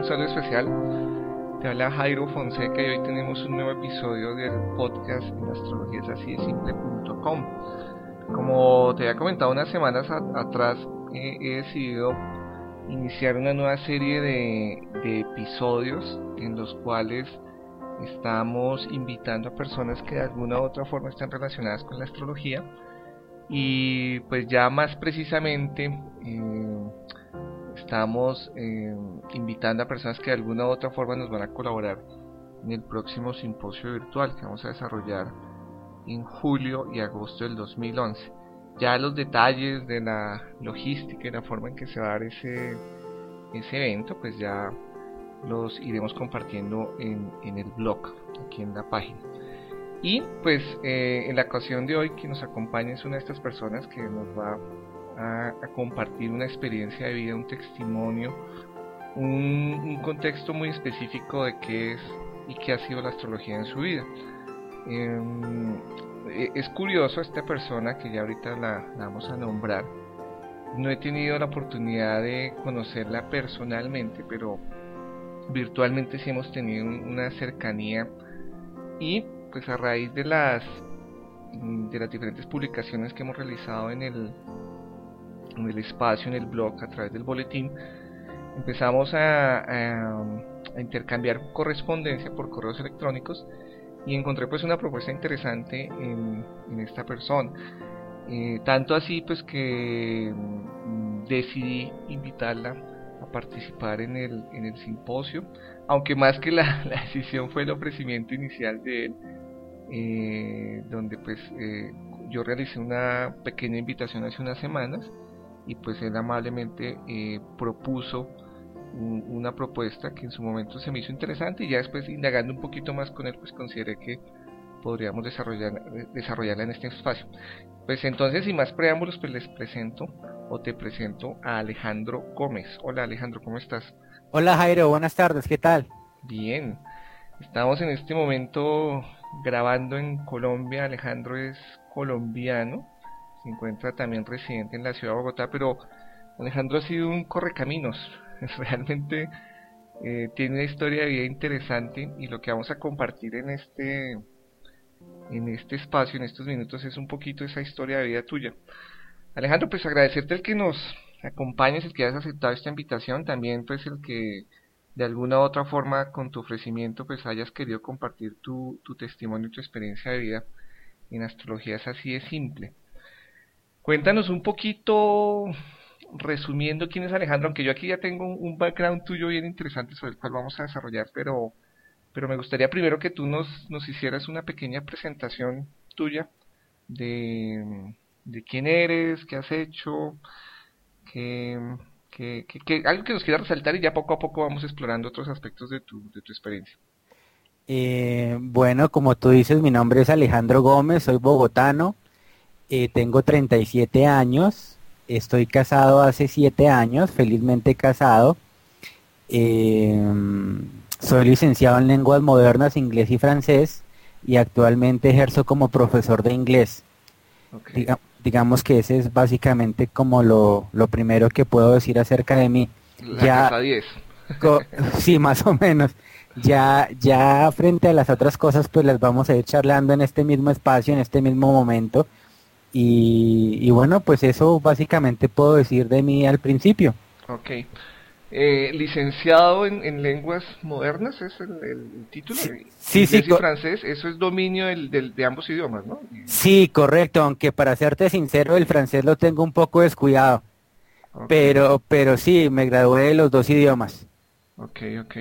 Un saludo especial. Te habla Jairo Fonseca y hoy tenemos un nuevo episodio del podcast en astrología así de simple.com. Como te había comentado unas semanas atrás, he decidido iniciar una nueva serie de, de episodios en los cuales estamos invitando a personas que de alguna u otra forma están relacionadas con la astrología y pues ya más precisamente eh, estamos eh, invitando a personas que de alguna u otra forma nos van a colaborar en el próximo simposio virtual que vamos a desarrollar en julio y agosto del 2011. Ya los detalles de la logística y la forma en que se va a dar ese, ese evento, pues ya los iremos compartiendo en, en el blog, aquí en la página. Y pues eh, en la ocasión de hoy que nos acompaña es una de estas personas que nos va a, compartir una experiencia de vida, un testimonio, un, contexto muy específico de qué es y qué ha sido la astrología en su vida. Em, e, es curioso esta persona que ya ahorita la, vamos a nombrar. No he tenido la oportunidad de conocerla personalmente, pero virtualmente sí hemos tenido una cercanía y pues a raíz de las de las diferentes publicaciones que hemos realizado en el en el espacio, en el blog, a través del boletín, empezamos a, intercambiar correspondencia por correos electrónicos y encontré pues una propuesta interesante en, esta persona. Eh, tanto así pues que mm, decidí invitarla a participar en el, en el simposio, aunque más que la, decisión fue el ofrecimiento inicial de él, eh, donde pues eh, yo realicé una pequeña invitación hace unas semanas y pues él amablemente eh, propuso una propuesta que en su momento se me hizo interesante y ya después indagando un poquito más con él pues consideré que podríamos desarrollar, desarrollarla en este espacio. Pues entonces sin más preámbulos pues les presento o te presento a Alejandro Gómez. Hola Alejandro, ¿cómo estás? Hola Jairo, buenas tardes, ¿qué tal? Bien, estamos en este momento grabando en Colombia. Alejandro es colombiano, se encuentra también residente en la ciudad de Bogotá, pero Alejandro ha sido un correcaminos. Realmente eh, tiene una historia de vida interesante y lo que vamos a compartir en este en este espacio, en estos minutos, es un poquito esa historia de vida tuya. Alejandro, pues agradecerte el que nos acompañes, el que hayas aceptado esta invitación, también pues el que de alguna u otra forma con tu ofrecimiento pues hayas querido compartir tu, tu testimonio y tu experiencia de vida en astrología es así de simple. Cuéntanos un poquito, resumiendo quién es Alejandro, aunque yo aquí ya tengo un background tuyo bien interesante sobre el cual vamos a desarrollar, pero, pero me gustaría primero que tú nos, nos hicieras una pequeña presentación tuya de, de quién eres, qué has hecho, qué, que, algo que nos quiera resaltar y ya poco a poco vamos explorando otros aspectos de tu, de tu experiencia. Eh, bueno, como tú dices, mi nombre es Alejandro Gómez, soy bogotano, eh, tengo 37 años, estoy casado hace 7 años, felizmente casado. Eh, soy licenciado en lenguas modernas, inglés y francés, y actualmente ejerzo como profesor de inglés digamos que ese es básicamente como lo, lo primero que puedo decir acerca de mí. ya, 10. sí, más o menos. Ya, ya frente a las otras cosas, pues las vamos a ir charlando en este mismo espacio, en este mismo momento. Y, y bueno, pues eso básicamente puedo decir de mí al principio. Ok. Eh, licenciado en, lenguas modernas, es el, título. Sí, sí. francés, eso es dominio del, de ambos idiomas, ¿no? Sí, correcto, aunque para serte sincero, el francés lo tengo un poco descuidado. Pero, pero sí, me gradué de los dos idiomas. Ok, ok.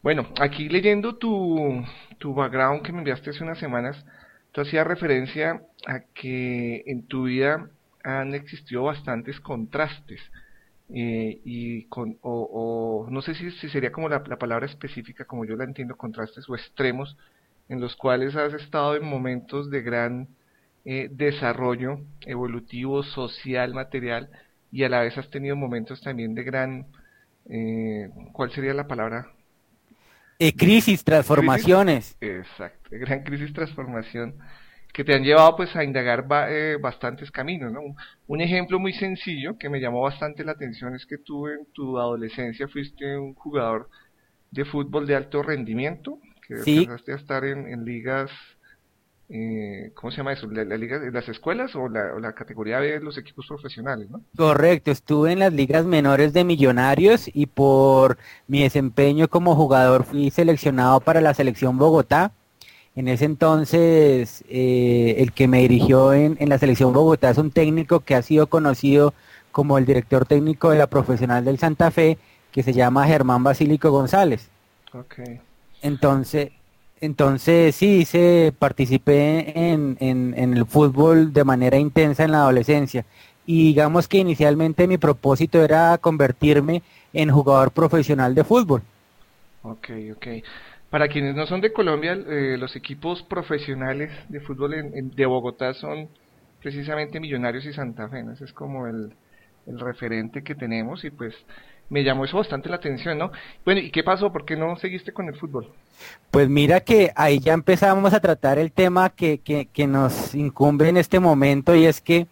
Bueno, aquí leyendo tu, tu background que me enviaste hace unas semanas, tú hacías referencia a que en tu vida han existido bastantes contrastes eh, y con, o, no sé si, sería como la, palabra específica, como yo la entiendo, contrastes o extremos, en los cuales has estado en momentos de gran eh, desarrollo evolutivo, social, material, y a la vez has tenido momentos también de gran, eh, ¿cuál sería la palabra? crisis, transformaciones. exacto, gran crisis, transformación que te han llevado pues a indagar eh, bastantes caminos. ¿no? Un ejemplo muy sencillo que me llamó bastante la atención es que tú en tu adolescencia fuiste un jugador de fútbol de alto rendimiento, que sí. empezaste a estar en, ligas, eh, ¿cómo se llama eso? ¿La, liga, ¿Las escuelas o la, o la, categoría B de los equipos profesionales? ¿no? Correcto, estuve en las ligas menores de Millonarios y por mi desempeño como jugador fui seleccionado para la selección Bogotá en ese entonces, eh, el que me dirigió en, la selección Bogotá es un técnico que ha sido conocido como el director técnico de la profesional del Santa Fe, que se llama Germán Basílico González. Okay. Entonces, entonces sí, se participé en, en, el fútbol de manera intensa en la adolescencia. Y digamos que inicialmente mi propósito era convertirme en jugador profesional de fútbol. Ok, ok. Para quienes no son de Colombia, eh, los equipos profesionales de fútbol de Bogotá son precisamente Millonarios y Santa Fe. Ese es como el, referente que tenemos y pues me llamó eso bastante la atención, ¿no? Bueno, ¿y qué pasó? ¿Por qué no seguiste con el fútbol? Pues mira que ahí ya empezamos a tratar el tema que, que, que nos incumbe en este momento y es que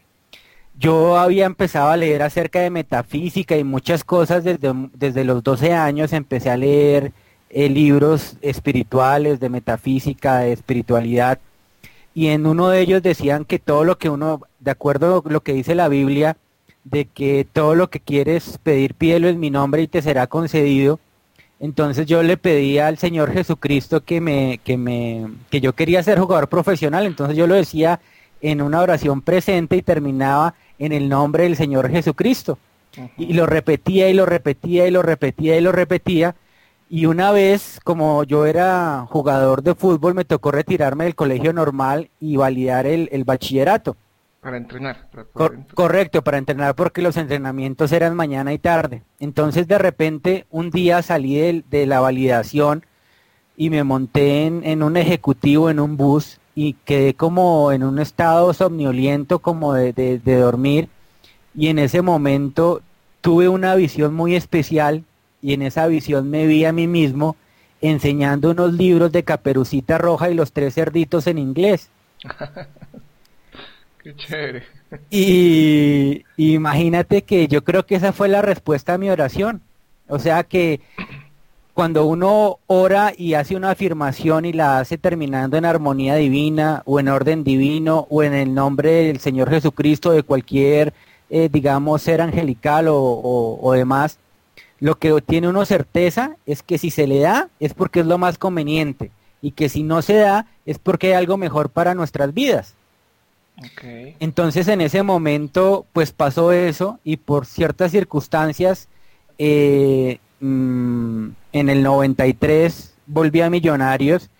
yo había empezado a leer acerca de metafísica y muchas cosas desde, desde los 12 años, empecé a leer eh, libros espirituales, de metafísica, de espiritualidad, y en uno de ellos decían que todo lo que uno, de acuerdo a lo que dice la Biblia, de que todo lo que quieres pedir, pídelo en mi nombre y te será concedido. Entonces yo le pedí al Señor Jesucristo que me, que me, que yo quería ser jugador profesional, entonces yo lo decía en una oración presente y terminaba en el nombre del Señor Jesucristo. Y lo repetía y lo repetía y lo repetía y lo repetía y una vez, como yo era jugador de fútbol, me tocó retirarme del colegio normal y validar el, bachillerato. Para entrenar. correcto, para entrenar porque los entrenamientos eran mañana y tarde. Entonces de repente un día salí de, la validación y me monté en, un ejecutivo, en un bus y quedé como en un estado somnoliento, como de, de dormir. Y en ese momento tuve una visión muy especial y en esa visión me vi a mí mismo enseñando unos libros de Caperucita Roja y los tres cerditos en inglés. Qué chévere. Y, imagínate que yo creo que esa fue la respuesta a mi oración. O sea que cuando uno ora y hace una afirmación y la hace terminando en armonía divina o en orden divino o en el nombre del Señor Jesucristo de cualquier, eh, digamos, ser angelical o demás, lo que tiene uno certeza es que si se le da es porque es lo más conveniente y que si no se da es porque hay algo mejor para nuestras vidas. Entonces en ese momento pues pasó eso y por ciertas circunstancias eh, mm, en el 93 volví a Millonarios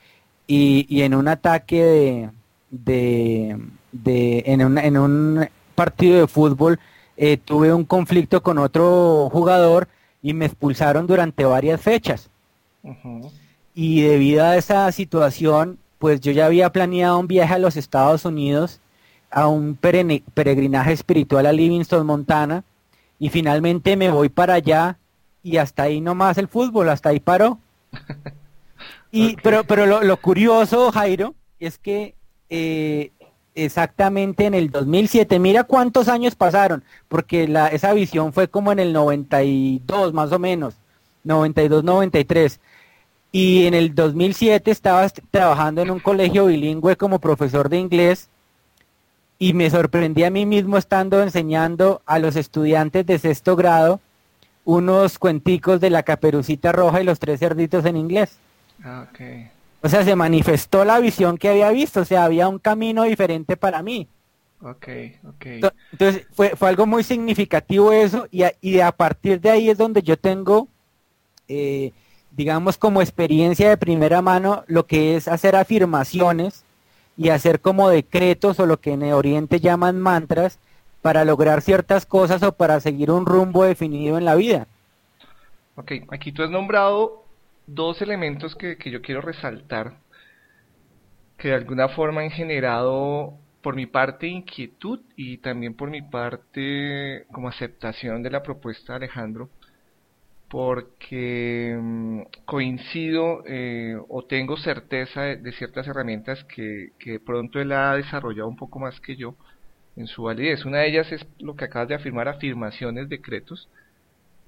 y, en un ataque de, de, en, un, en, un, partido de fútbol eh, tuve un conflicto con otro jugador y me expulsaron durante varias fechas. Y debido a esa situación, pues yo ya había planeado un viaje a los Estados Unidos, a un peregrinaje espiritual a Livingston, Montana, y finalmente me voy para allá y hasta ahí nomás el fútbol, hasta ahí paró. y, Pero, pero lo, lo, curioso, Jairo, es que eh, exactamente en el 2007. Mira cuántos años pasaron, porque esa visión fue como en el 92 más o menos, 92, 93. Y en el 2007 estaba trabajando en un colegio bilingüe como profesor de inglés y me sorprendí a mí mismo estando enseñando a los estudiantes de sexto grado unos cuenticos de la caperucita roja y los tres cerditos en inglés. Ah, okay. O sea, se manifestó la visión que había visto, o sea, había un camino diferente para mí. Ok, ok. Entonces fue, fue algo muy significativo eso y a, y a partir de ahí es donde yo tengo, eh, digamos, como experiencia de primera mano lo que es hacer afirmaciones y hacer como decretos o lo que en el Oriente llaman mantras para lograr ciertas cosas o para seguir un rumbo definido en la vida. Ok, aquí tú has nombrado dos elementos que, yo quiero resaltar, que de alguna forma han generado por mi parte inquietud y también por mi parte como aceptación de la propuesta de Alejandro. porque mm, coincido eh, o tengo certeza de, ciertas herramientas que, que pronto él ha desarrollado un poco más que yo en su validez. Una de ellas es lo que acabas de afirmar, afirmaciones, decretos.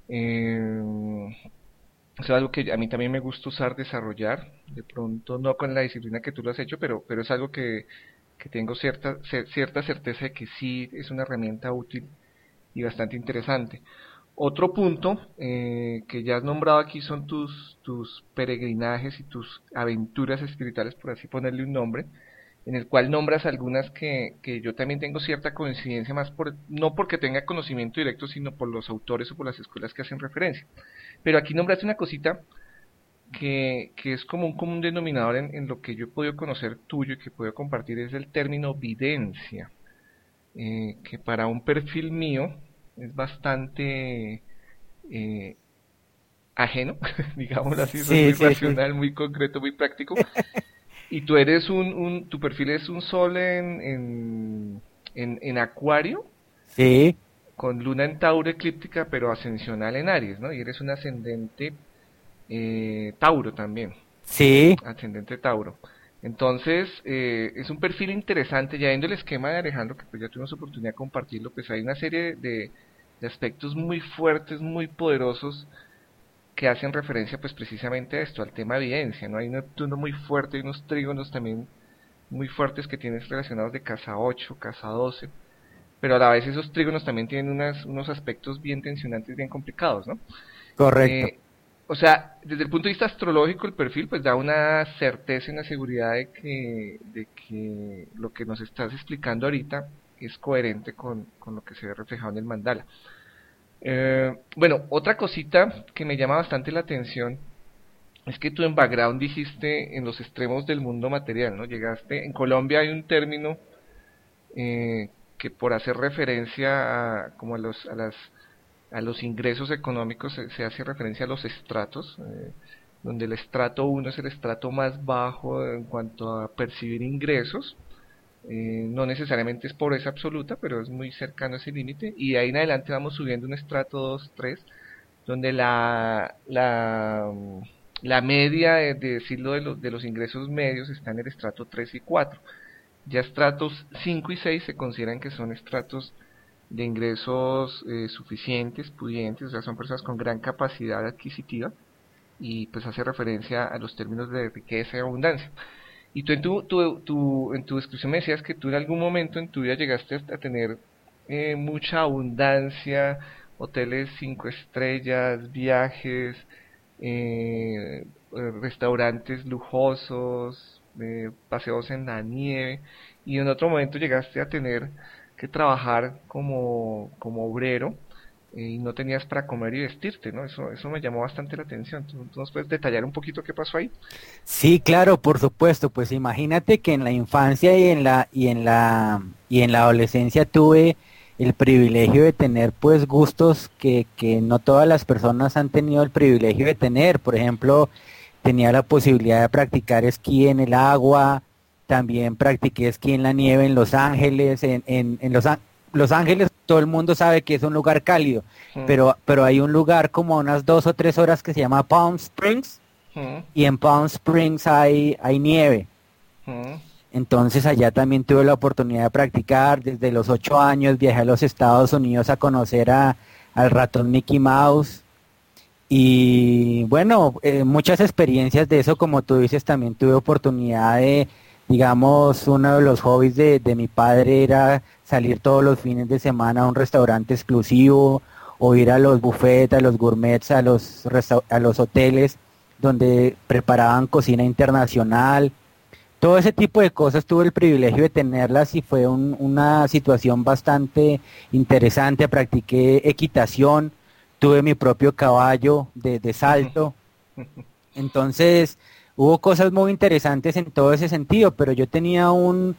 Eh, es algo que a mí también me gusta usar, desarrollar, de pronto no con la disciplina que tú lo has hecho, pero, pero es algo que, que tengo cierta, cierta certeza de que sí es una herramienta útil y bastante interesante. Otro punto eh, que ya has nombrado aquí son tus, tus peregrinajes y tus aventuras espirituales, por así ponerle un nombre, en el cual nombras algunas que, que yo también tengo cierta coincidencia, más por, no porque tenga conocimiento directo, sino por los autores o por las escuelas que hacen referencia. Pero aquí nombraste una cosita que, que es como un común denominador en, en, lo que yo he podido conocer tuyo y que puedo compartir, es el término videncia, eh, que para un perfil mío es bastante eh, ajeno, digamos así, muy racional, muy concreto, muy práctico. y tú eres un, un, tu perfil es un sol en, en, en, en acuario. Sí. Con luna en Tauro eclíptica, pero ascensional en Aries, ¿no? Y eres un ascendente eh, Tauro también. Sí. Ascendente Tauro. Entonces, eh, es un perfil interesante, ya viendo el esquema de Alejandro, que pues ya tuvimos oportunidad de compartirlo, pues hay una serie de, de aspectos muy fuertes, muy poderosos, que hacen referencia pues precisamente a esto, al tema evidencia, ¿no? Hay un Neptuno muy fuerte y unos trígonos también muy fuertes que tienes relacionados de casa 8, casa 12, pero a la vez esos trígonos también tienen unas, unos aspectos bien tensionantes, bien complicados, ¿no? Correcto. Eh, o sea, desde el punto de vista astrológico el perfil pues da una certeza y una seguridad de que, de que lo que nos estás explicando ahorita es coherente con, con lo que se ve reflejado en el mandala. Eh, bueno, otra cosita que me llama bastante la atención es que tú en background dijiste en los extremos del mundo material, ¿no? Llegaste, en Colombia hay un término eh, que por hacer referencia a, como a, los, a, las, a los ingresos económicos se, hace referencia a los estratos, eh, donde el estrato 1 es el estrato más bajo en cuanto a percibir ingresos, eh, no necesariamente es pobreza absoluta, pero es muy cercano a ese límite. Y ahí en adelante vamos subiendo un estrato 2, 3, donde la, la, la media, de, decirlo, de, de los ingresos medios está en el estrato 3 y 4. Ya estratos 5 y 6 se consideran que son estratos de ingresos eh, suficientes, pudientes, o sea, son personas con gran capacidad adquisitiva y pues hace referencia a los términos de riqueza y abundancia. Y tú en tu, tu, en tu descripción me decías que tú en algún momento en tu vida llegaste a tener eh, mucha abundancia, hoteles cinco estrellas, viajes, eh, restaurantes lujosos, eh, paseos en la nieve, y en otro momento llegaste a tener que trabajar como, como obrero y no tenías para comer y vestirte, ¿no? Eso, eso me llamó bastante la atención. ¿Tú, nos puedes detallar un poquito qué pasó ahí? Sí, claro, por supuesto. Pues imagínate que en la infancia y en la y en la y en la adolescencia tuve el privilegio de tener pues gustos que, que no todas las personas han tenido el privilegio de tener. Por ejemplo, tenía la posibilidad de practicar esquí en el agua, también practiqué esquí en la nieve en Los Ángeles, en, en, en Los, los Ángeles todo el mundo sabe que es un lugar cálido, pero, pero hay un lugar como unas dos o tres horas que se llama Palm Springs y en Palm Springs hay, hay nieve. Entonces allá también tuve la oportunidad de practicar. Desde los ocho años viajé a los Estados Unidos a conocer a, al ratón Mickey Mouse. Y bueno, eh, muchas experiencias de eso, como tú dices, también tuve oportunidad de, digamos, uno de los hobbies de, de mi padre era salir todos los fines de semana a un restaurante exclusivo o ir a los buffets, a los gourmets, a los, a los hoteles donde preparaban cocina internacional. Todo ese tipo de cosas tuve el privilegio de tenerlas y fue una situación bastante interesante. Practiqué equitación, tuve mi propio caballo de, de salto. Entonces, hubo cosas muy interesantes en todo ese sentido, pero yo tenía un,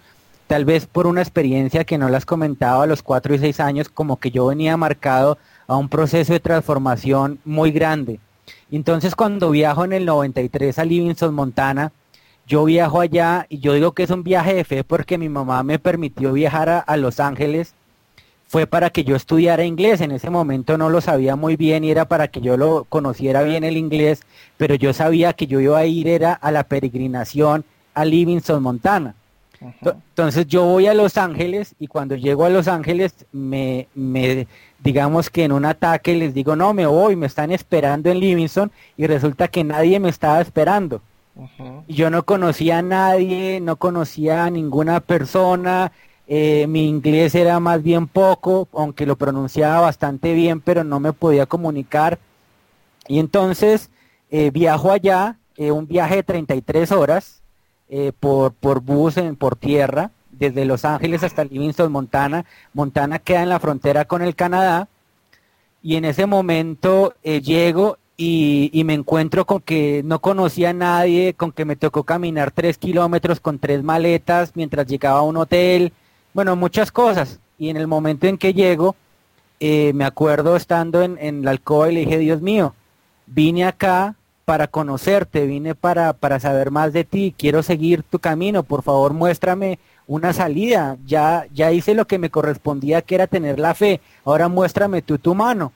tal vez por una experiencia que no las comentaba a los cuatro y seis años, como que yo venía marcado a un proceso de transformación muy grande. Entonces cuando viajo en el 93 a Livingston, Montana, yo viajo allá y yo digo que es un viaje de fe porque mi mamá me permitió viajar a, Los Ángeles fue para que yo estudiara inglés. En ese momento no lo sabía muy bien y era para que yo lo conociera bien el inglés, pero yo sabía que yo iba a ir era a la peregrinación a Livingston, Montana. Entonces yo voy a Los Ángeles y cuando llego a Los Ángeles me, me, digamos que en un ataque les digo, no, me voy, me están esperando en Livingston y resulta que nadie me estaba esperando. y Yo no conocía a nadie, no conocía a ninguna persona, eh, mi inglés era más bien poco, aunque lo pronunciaba bastante bien, pero no me podía comunicar. Y entonces eh, viajo allá, eh, un viaje de 33 horas por, por bus, en, por tierra, desde Los Ángeles hasta Livingston, Montana. Montana queda en la frontera con el Canadá. Y en ese momento llego y, y, me encuentro con que no conocía a nadie, con que me tocó caminar tres kilómetros con tres maletas mientras llegaba a un hotel bueno, muchas cosas. Y en el momento en que llego, eh, me acuerdo estando en, en, la alcoba y le dije, Dios mío, vine acá para conocerte, vine para, para saber más de ti, quiero seguir tu camino, por favor muéstrame una salida, ya, ya hice lo que me correspondía, que era tener la fe, ahora muéstrame tú tu mano.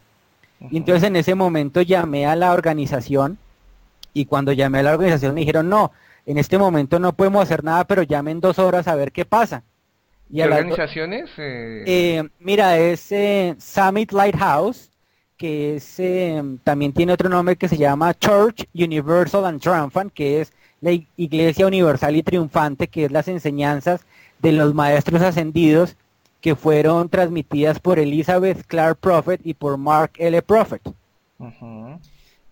Y entonces en ese momento llamé a la organización y cuando llamé a la organización me dijeron, no, en este momento no podemos hacer nada, pero llamen dos horas a ver qué pasa. ¿Qué organizaciones? Eh, eh, mira, es eh, Summit Lighthouse, que es, también tiene otro nombre que se llama Church Universal and Triumphant, que es la Iglesia Universal y Triunfante, que es las enseñanzas de los maestros ascendidos que fueron transmitidas por Elizabeth Clark Prophet y por Mark L. Prophet.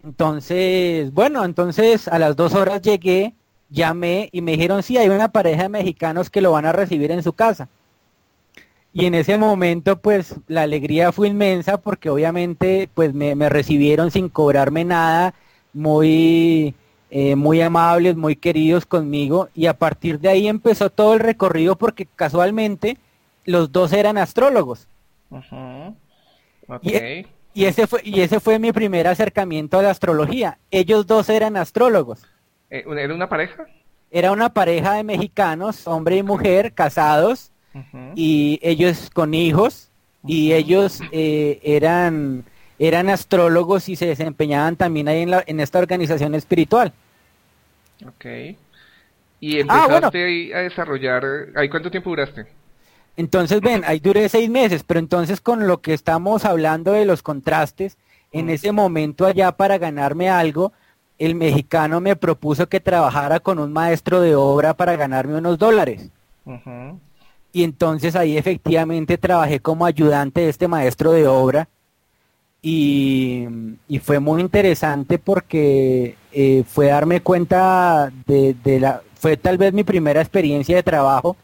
Entonces, bueno, entonces a las dos horas llegué llamé y me dijeron, sí, hay una pareja de mexicanos que lo van a recibir en su casa. Y en ese momento, pues, la alegría fue inmensa porque obviamente, pues, me, recibieron sin cobrarme nada, muy, eh, muy amables, muy queridos conmigo. Y a partir de ahí empezó todo el recorrido porque casualmente los dos eran astrólogos. y, y, ese fue, y ese fue mi primer acercamiento a la astrología. Ellos dos eran astrólogos. Eh, ¿Era una pareja? Era una pareja de mexicanos, hombre y mujer, casados, y ellos con hijos, y ellos eh, eran, eran astrólogos y se desempeñaban también ahí en, la, en esta organización espiritual. Ok. ¿Y ah, empezaste a desarrollar, ahí cuánto tiempo duraste? Entonces, ven, ahí duré seis meses, pero entonces con lo que estamos hablando de los contrastes, en ese momento allá para ganarme algo, el mexicano me propuso que trabajara con un maestro de obra para ganarme unos dólares. Y entonces ahí efectivamente trabajé como ayudante de este maestro de obra. Y, fue muy interesante porque eh, fue darme cuenta de, la, fue tal vez mi primera experiencia de trabajo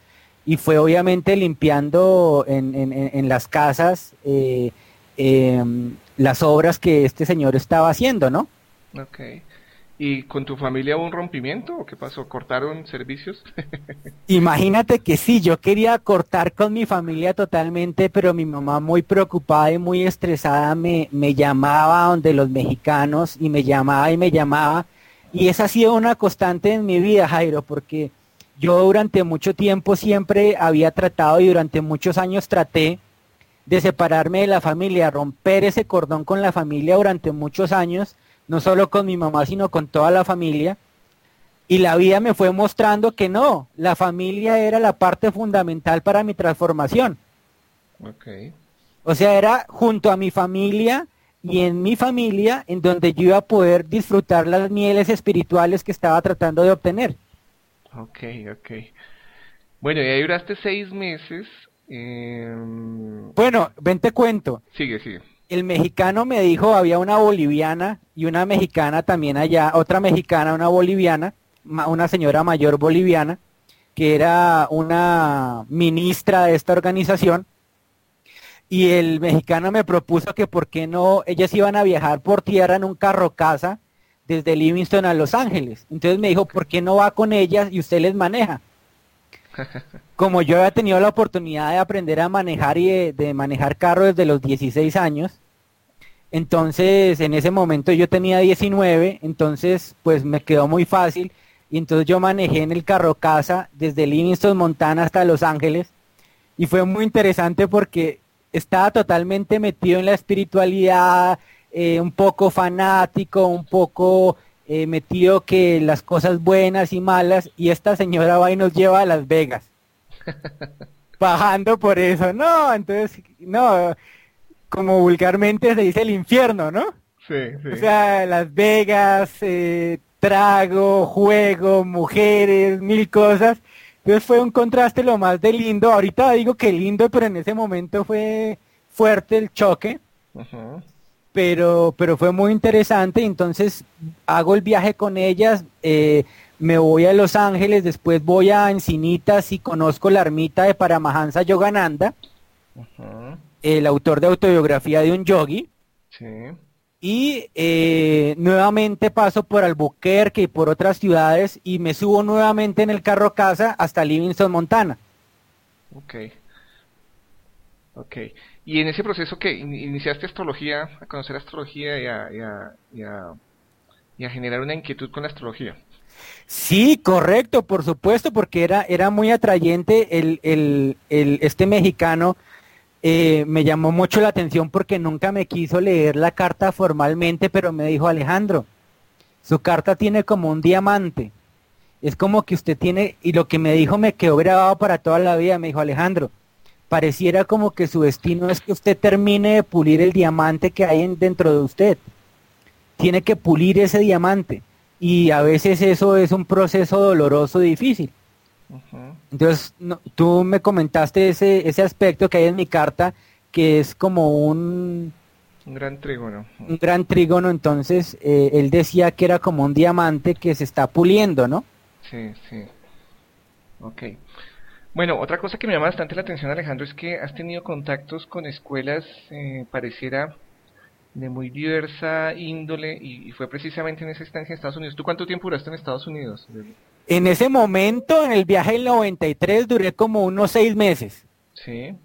y fue obviamente limpiando en, las casas eh, em, las obras que este señor estaba haciendo, ¿no? Okay. ¿Y con tu familia hubo un rompimiento o qué pasó? ¿Cortaron servicios? Imagínate que sí, yo quería cortar con mi familia totalmente, pero mi mamá muy preocupada y muy estresada me, me llamaba donde los mexicanos y me llamaba y me llamaba. Y esa ha sido una constante en mi vida, Jairo, porque yo durante mucho tiempo siempre había tratado y durante muchos años traté de separarme de la familia, romper ese cordón con la familia durante muchos años no solo con mi mamá, sino con toda la familia. Y la vida me fue mostrando que no, la familia era la parte fundamental para mi transformación. Okay. O sea, era junto a mi familia y en mi familia en donde yo iba a poder disfrutar las mieles espirituales que estaba tratando de obtener. Ok, ok. Bueno, y ahí duraste seis meses. Em, bueno, ven te cuento. Sigue, sigue el mexicano me dijo, había una boliviana y una mexicana también allá, otra mexicana, una boliviana, una señora mayor boliviana, que era una ministra de esta organización, y el mexicano me propuso que por qué no, ellas iban a viajar por tierra en un carro casa desde Livingston a Los Ángeles. Entonces me dijo, ¿por qué no va con ellas y usted les maneja? Como yo había tenido la oportunidad de aprender a manejar y de, manejar carro desde los 16 años, entonces en ese momento yo tenía 19, entonces pues me quedó muy fácil. Y entonces yo manejé en el carro casa desde Livingston, Montana hasta Los Ángeles. Y fue muy interesante porque estaba totalmente metido en la espiritualidad, eh, un poco fanático, un poco eh, metido que las cosas buenas y malas, y esta señora va y nos lleva a Las Vegas. Bajando por eso, no, entonces, no, como vulgarmente se dice el infierno, ¿no? Sí, sí. O sea, Las Vegas, eh, trago, juego, mujeres, mil cosas. Entonces fue un contraste lo más de lindo. Ahorita digo que lindo, pero en ese momento fue fuerte el choque. Pero, pero fue muy interesante. Entonces hago el viaje con ellas. Eh, me voy a Los Ángeles, después voy a Encinitas y conozco la ermita de Paramahansa Yogananda, el autor de autobiografía de un yogi. Sí. Y eh, nuevamente paso por Albuquerque y por otras ciudades y me subo nuevamente en el carro casa hasta Livingston, Montana. Ok. Ok. Y en ese proceso que iniciaste astrología, a conocer astrología y a, generar una inquietud con la astrología. Sí, correcto, por supuesto, porque era, era muy atrayente el, el, este mexicano eh, me llamó mucho la atención porque nunca me quiso leer la carta formalmente, pero me dijo Alejandro, su carta tiene como un diamante. Es como que usted tiene, y lo que me dijo me quedó grabado para toda la vida, me dijo Alejandro, pareciera como que su destino es que usted termine de pulir el diamante que hay dentro de usted. Tiene que pulir ese diamante. Y a veces eso es un proceso doloroso, difícil. Entonces, tú me comentaste ese, ese aspecto que hay en mi carta, que es como un... Un gran trígono. Un gran trígono, entonces eh, él decía que era como un diamante que se está puliendo, ¿no? Sí, sí. Ok. Bueno, otra cosa que me llama bastante la atención, Alejandro, es que has tenido contactos con escuelas, eh, pareciera, de muy diversa índole, y, fue precisamente en esa estancia en Estados Unidos. ¿Tú cuánto tiempo duraste en Estados Unidos? En ese momento, en el viaje del 93, duré como unos seis meses. Sí.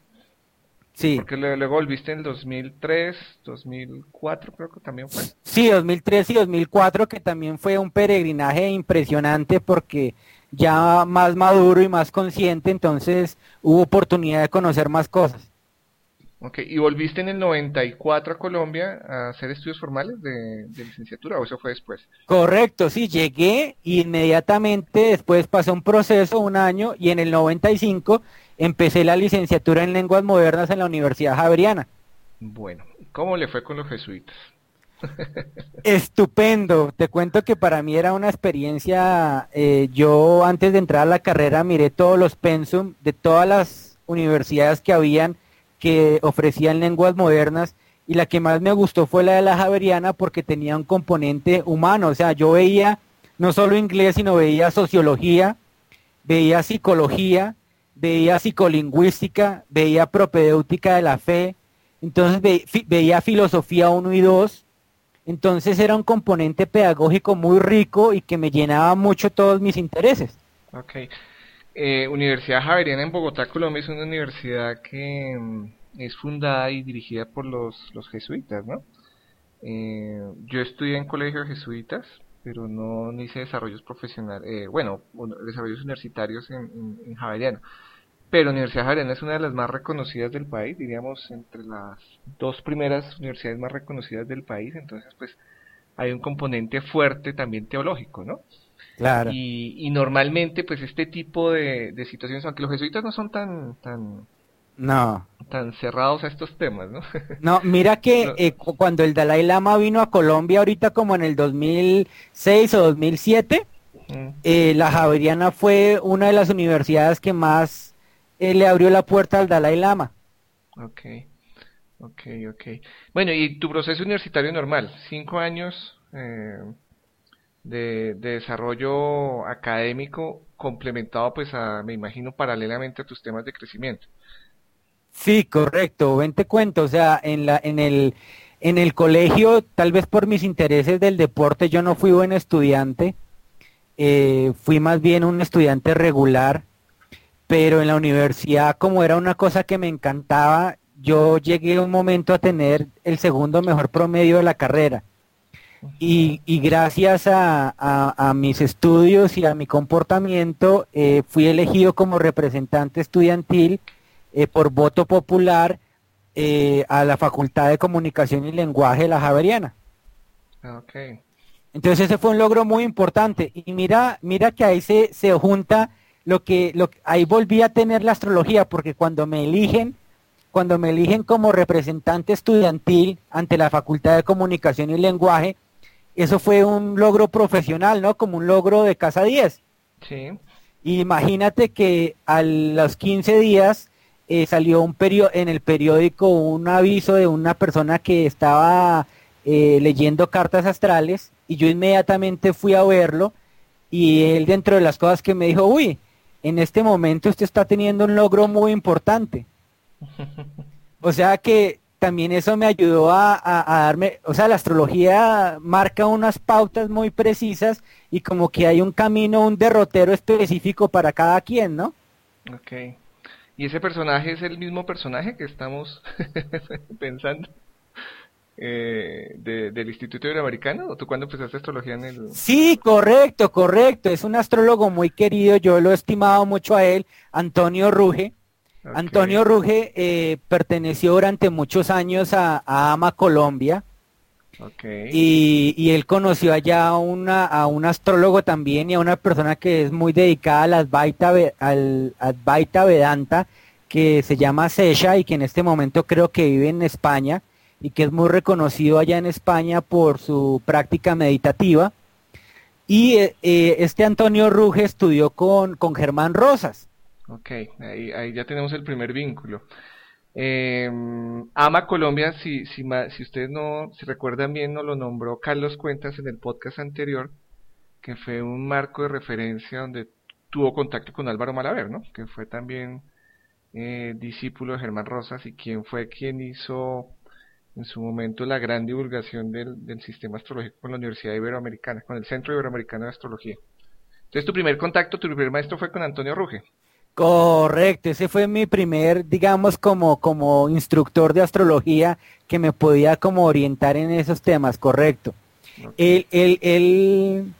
Sí. Porque luego volviste en el 2003, 2004 creo que también fue. Sí, 2003 y 2004 que también fue un peregrinaje impresionante porque ya más maduro y más consciente, entonces hubo oportunidad de conocer más cosas. Ok, ¿y volviste en el 94 a Colombia a hacer estudios formales de, licenciatura o eso fue después? Correcto, sí, llegué y inmediatamente después pasó un proceso, un año, y en el 95 empecé la licenciatura en lenguas modernas en la Universidad Javeriana. Bueno, ¿cómo le fue con los jesuitas? Estupendo, te cuento que para mí era una experiencia, eh, yo antes de entrar a la carrera miré todos los pensum de todas las universidades que habían que ofrecían lenguas modernas y la que más me gustó fue la de la Javeriana porque tenía un componente humano, o sea, yo veía no solo inglés, sino veía sociología, veía psicología, veía psicolingüística, veía propedéutica de la fe, entonces veía filosofía 1 y 2, entonces era un componente pedagógico muy rico y que me llenaba mucho todos mis intereses. Okay. Eh, universidad Javeriana en Bogotá, Colombia, es una universidad que mm, es fundada y dirigida por los, los jesuitas, ¿no? Eh, yo estudié en colegios jesuitas, pero no, hice desarrollos profesionales, eh, bueno, desarrollos universitarios en, en, Javeriana. Pero Universidad Javeriana es una de las más reconocidas del país, diríamos entre las dos primeras universidades más reconocidas del país, entonces pues hay un componente fuerte también teológico, ¿no? Claro. Y, normalmente, pues este tipo de, situaciones, aunque los jesuitas no son tan, tan, no. tan cerrados a estos temas, ¿no? No, mira que eh, cuando el Dalai Lama vino a Colombia ahorita como en el 2006 o 2007, eh, la Javeriana fue una de las universidades que más eh, le abrió la puerta al Dalai Lama. Ok, ok, ok. Bueno, y tu proceso universitario normal, cinco años, eh, de, desarrollo académico complementado pues a, me imagino, paralelamente a tus temas de crecimiento. Sí, correcto. Ven te cuento, o sea, en la, en el, en el colegio, tal vez por mis intereses del deporte, yo no fui buen estudiante. Eh, fui más bien un estudiante regular, pero en la universidad, como era una cosa que me encantaba, yo llegué un momento a tener el segundo mejor promedio de la carrera. Y, gracias a, mis estudios y a mi comportamiento eh, fui elegido como representante estudiantil eh, por voto popular eh, a la Facultad de Comunicación y Lenguaje de la Javeriana. Ah, okay. Entonces ese fue un logro muy importante. Y mira, mira que ahí se, se junta lo que, lo, ahí volví a tener la astrología, porque cuando me eligen, cuando me eligen como representante estudiantil ante la Facultad de Comunicación y Lenguaje, eso fue un logro profesional, ¿no? Como un logro de casa 10. Sí. Imagínate que a los 15 días eh, salió un en el periódico un aviso de una persona que estaba eh, leyendo cartas astrales y yo inmediatamente fui a verlo y él dentro de las cosas que me dijo, uy, en este momento usted está teniendo un logro muy importante. O sea que también eso me ayudó a, darme, o sea, la astrología marca unas pautas muy precisas y como que hay un camino, un derrotero específico para cada quien, ¿no? Ok. ¿Y ese personaje es el mismo personaje que estamos pensando? Eh, del Instituto Iberoamericano? ¿O tú cuándo empezaste astrología en el...? Sí, correcto, correcto. Es un astrólogo muy querido, yo lo he estimado mucho a él, Antonio Ruge. Antonio Ruge eh, perteneció durante muchos años a, AMA Colombia. Y, él conoció allá a, una, a un astrólogo también y a una persona que es muy dedicada al Advaita, al Advaita Vedanta, que se llama Sesha y que en este momento creo que vive en España y que es muy reconocido allá en España por su práctica meditativa. Y eh, este Antonio Ruge estudió con, con Germán Rosas. Ok, ahí, ya tenemos el primer vínculo. Eh, Ama Colombia, si, si, si ustedes no se recuerdan bien, nos lo nombró Carlos Cuentas en el podcast anterior, que fue un marco de referencia donde tuvo contacto con Álvaro Malaver, ¿no? Que fue también eh, discípulo de Germán Rosas y quien fue quien hizo en su momento la gran divulgación del, del sistema astrológico con la Universidad Iberoamericana, con el Centro Iberoamericano de Astrología. Entonces tu primer contacto, tu primer maestro fue con Antonio Ruge. Correcto, ese fue mi primer, digamos, como, como instructor de astrología que me podía como orientar en esos temas, correcto. Él, él,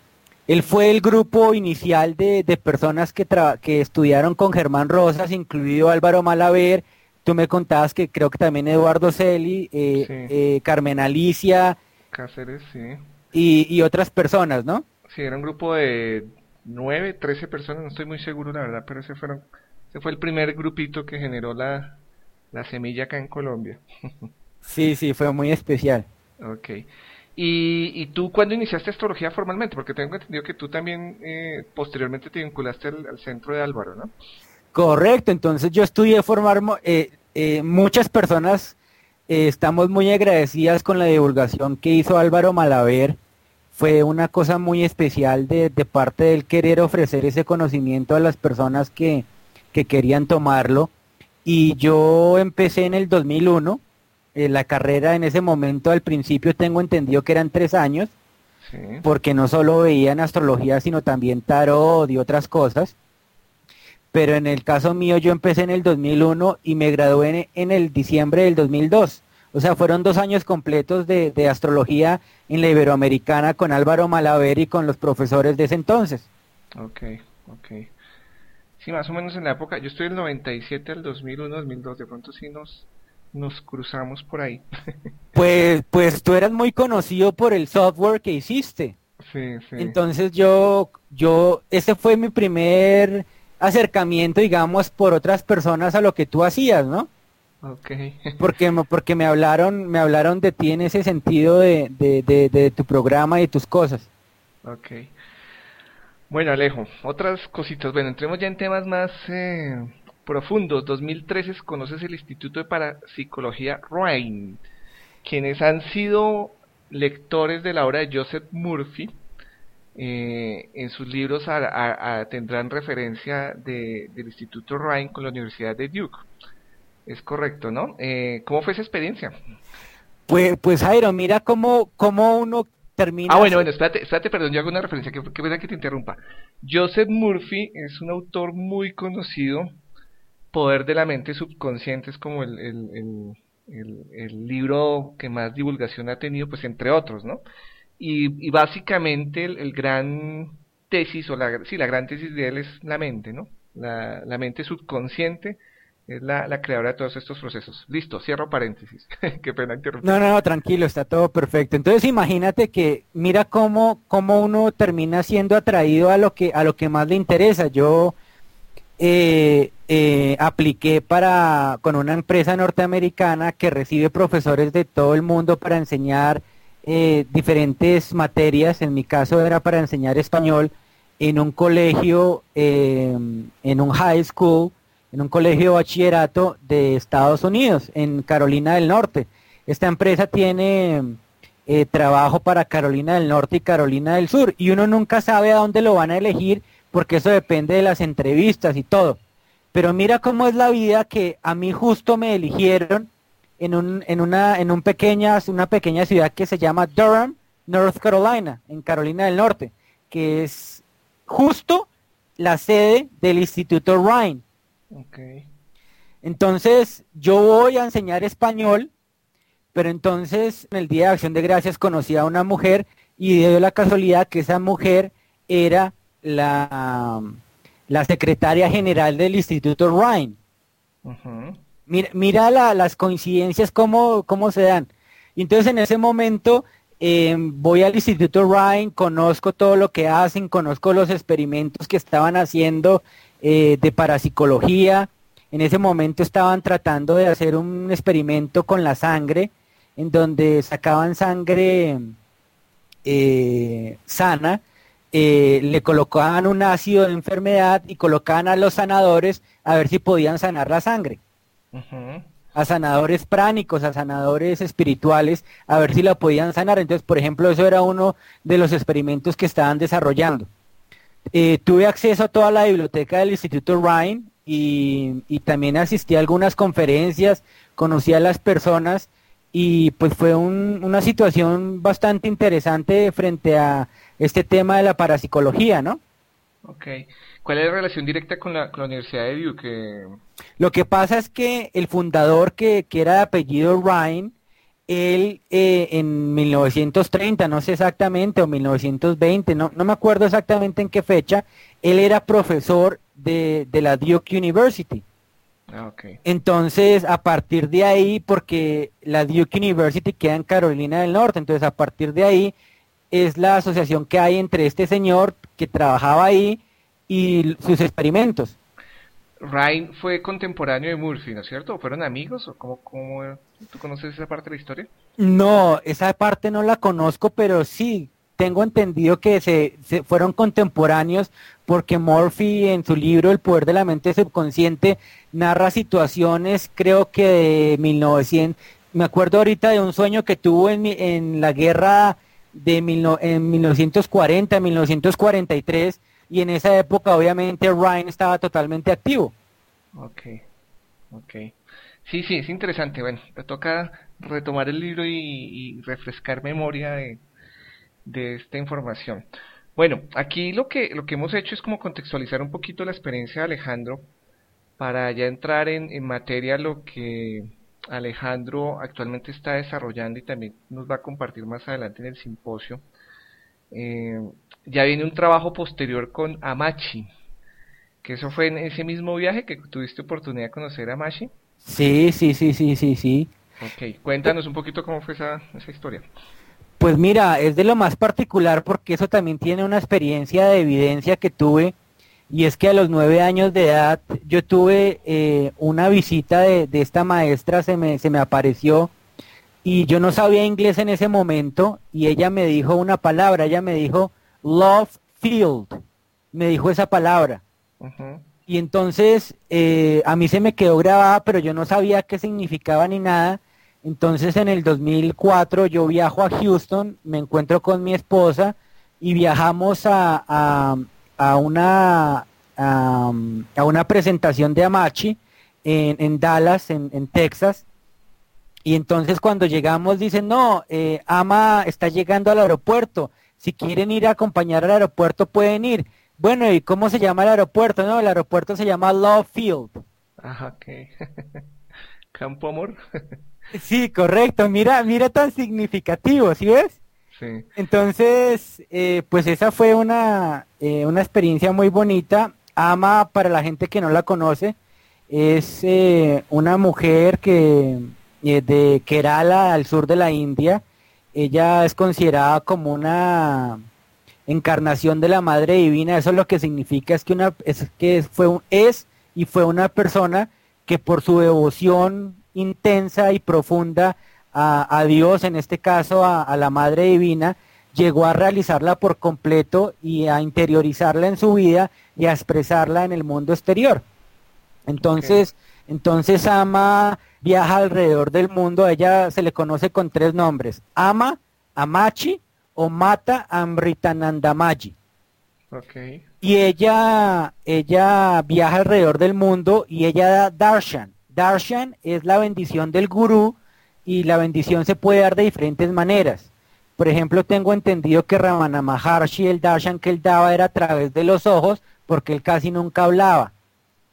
él, fue el grupo inicial de, de personas que, que estudiaron con Germán Rosas, incluido Álvaro Malaver, tú me contabas que creo que también Eduardo Celi, eh, eh, Carmen Alicia. Cáceres, sí. Y, y otras personas, ¿no? Sí, era un grupo de 9, 13 personas, no estoy muy seguro la verdad, pero ese, fueron, ese fue el primer grupito que generó la, la semilla acá en Colombia. sí, sí, fue muy especial. Ok. ¿Y, y tú cuándo iniciaste astrología formalmente? Porque tengo entendido que tú también eh, posteriormente te vinculaste al, centro de Álvaro, ¿no? Correcto, entonces yo estudié formar, eh, eh, muchas personas estamos muy agradecidas con la divulgación que hizo Álvaro Malaver fue una cosa muy especial de, parte del querer ofrecer ese conocimiento a las personas que, querían tomarlo. Y yo empecé en el 2001, eh, la carrera en ese momento al principio tengo entendido que eran tres años, porque no solo veían astrología, sino también tarot y otras cosas. Pero en el caso mío yo empecé en el 2001 y me gradué en, en el diciembre del 2002. O sea, fueron dos años completos de, astrología en la Iberoamericana con Álvaro Malaver y con los profesores de ese entonces. Ok, ok. Sí, más o menos en la época, yo estoy del 97 al 2001, 2002, de pronto sí nos, nos cruzamos por ahí. pues, pues tú eras muy conocido por el software que hiciste. Sí, sí. Entonces yo, yo, ese fue mi primer acercamiento, digamos, por otras personas a lo que tú hacías, ¿no? Okay. porque, porque me hablaron, me hablaron de ti en ese sentido de, de, tu programa y tus cosas. Ok. Bueno, Alejo, otras cositas. Bueno, entremos ya en temas más eh, profundos. 2013 conoces el Instituto de Parapsicología Rhine, quienes han sido lectores de la obra de Joseph Murphy. Eh, en sus libros tendrán referencia del Instituto Rhine con la Universidad de Duke. Es correcto, ¿no? Eh, ¿Cómo fue esa experiencia? Pues, pues Jairo, mira cómo, cómo uno termina... Ah, bueno, bueno, espérate, espérate, perdón, yo hago una referencia, que, que verdad que te interrumpa. Joseph Murphy es un autor muy conocido, Poder de la Mente Subconsciente es como el, el, el, libro que más divulgación ha tenido, pues entre otros, ¿no? Y, básicamente el, gran tesis, o la, sí, la gran tesis de él es la mente, ¿no? La, la mente subconsciente es la, la, creadora de todos estos procesos. Listo, cierro paréntesis. Qué pena interrumpir. No, no, no, tranquilo, está todo perfecto. Entonces imagínate que mira cómo, cómo uno termina siendo atraído a lo que, a lo que más le interesa. Yo eh, eh, apliqué para con una empresa norteamericana que recibe profesores de todo el mundo para enseñar eh, diferentes materias. En mi caso era para enseñar español en un colegio, en un high school en un colegio de bachillerato de Estados Unidos, en Carolina del Norte. Esta empresa tiene eh, trabajo para Carolina del Norte y Carolina del Sur, y uno nunca sabe a dónde lo van a elegir, porque eso depende de las entrevistas y todo. Pero mira cómo es la vida que a mí justo me eligieron en, un, en, una, en un pequeña, una pequeña ciudad que se llama Durham, North Carolina, en Carolina del Norte, que es justo la sede del Instituto Ryan, Okay. Entonces, yo voy a enseñar español, pero entonces en el Día de Acción de Gracias conocí a una mujer y dio la casualidad que esa mujer era la, la secretaria general del Instituto Rhine. Mira, mira las coincidencias, cómo, cómo se dan. Y entonces en ese momento em, voy al Instituto Rhine, conozco todo lo que hacen, conozco los experimentos que estaban haciendo eh, de parapsicología. En ese momento estaban tratando de hacer un experimento con la sangre, en donde sacaban sangre eh, sana, eh, le colocaban un ácido de enfermedad y colocaban a los sanadores a ver si podían sanar la sangre. A sanadores pránicos, a sanadores espirituales, a ver si la podían sanar. Entonces, por ejemplo, eso era uno de los experimentos que estaban desarrollando. Eh, tuve acceso a toda la biblioteca del Instituto Ryan y, también asistí a algunas conferencias, conocí a las personas y pues fue una situación bastante interesante frente a este tema de la parapsicología, ¿no? Ok. ¿Cuál es la relación directa con la, Universidad de Duke? Lo que pasa es que el fundador que, que era de apellido Ryan, él eh, en 1930, no sé exactamente, o 1920, no, no me acuerdo exactamente en qué fecha, él era profesor de, la Duke University. Ah, okay. Entonces, a partir de ahí, porque la Duke University queda en Carolina del Norte, entonces a partir de ahí es la asociación que hay entre este señor que trabajaba ahí y sus experimentos. Ryan fue contemporáneo de Murphy, ¿no es cierto? ¿Fueron amigos o cómo, cómo, tú conoces esa parte de la historia? No, esa parte no la conozco, pero sí tengo entendido que se, fueron contemporáneos porque Murphy en su libro El poder de la mente subconsciente narra situaciones, creo que de 1900, me acuerdo ahorita de un sueño que tuvo en, en la guerra de mil, en 1940, 1943 y en esa época obviamente Ryan estaba totalmente activo. Ok, ok. Sí, sí, es interesante. Bueno, me toca retomar el libro y, refrescar memoria de, de, esta información. Bueno, aquí lo que, lo que hemos hecho es como contextualizar un poquito la experiencia de Alejandro para ya entrar en, en materia lo que Alejandro actualmente está desarrollando y también nos va a compartir más adelante en el simposio. Eh, ya viene un trabajo posterior con Amachi, que eso fue en ese mismo viaje que tuviste oportunidad de conocer a Amachi. Sí, sí, sí, sí, sí, sí. Ok, cuéntanos un poquito cómo fue esa, esa historia. Pues mira, es de lo más particular porque eso también tiene una experiencia de evidencia que tuve y es que a los nueve años de edad yo tuve eh, una visita de, de, esta maestra, se me, se me apareció y yo no sabía inglés en ese momento y ella me dijo una palabra, ella me dijo love field, me dijo esa palabra. Y entonces eh, a mí se me quedó grabada, pero yo no sabía qué significaba ni nada. Entonces en el 2004 yo viajo a Houston, me encuentro con mi esposa y viajamos a, a, una, a, una presentación de Amachi en, en Dallas, en, en Texas y entonces cuando llegamos dicen, no, eh, Ama está llegando al aeropuerto. Si quieren ir a acompañar al aeropuerto pueden ir. Bueno, ¿y cómo se llama el aeropuerto? No, el aeropuerto se llama Love Field. Ajá, ok. Campo Amor. sí, correcto. Mira, mira tan significativo, ¿sí ves? Entonces, eh, pues esa fue una, eh, una experiencia muy bonita. Ama, para la gente que no la conoce, es eh, una mujer que eh, de Kerala, al sur de la India. Ella es considerada como una encarnación de la Madre Divina. Eso lo que significa es que una es que fue es y fue una persona que por su devoción intensa y profunda a, Dios, en este caso a, la Madre Divina, llegó a realizarla por completo y a interiorizarla en su vida y a expresarla en el mundo exterior. Entonces, entonces Ama viaja alrededor del mundo, a ella se le conoce con tres nombres, Ama, Amachi o Mata Amritanandamaji. Okay. Y ella, ella viaja alrededor del mundo y ella da darshan. Darshan es la bendición del gurú y la bendición se puede dar de diferentes maneras. Por ejemplo, tengo entendido que Ramana Maharshi, el darshan que él daba era a través de los ojos, porque él casi nunca hablaba.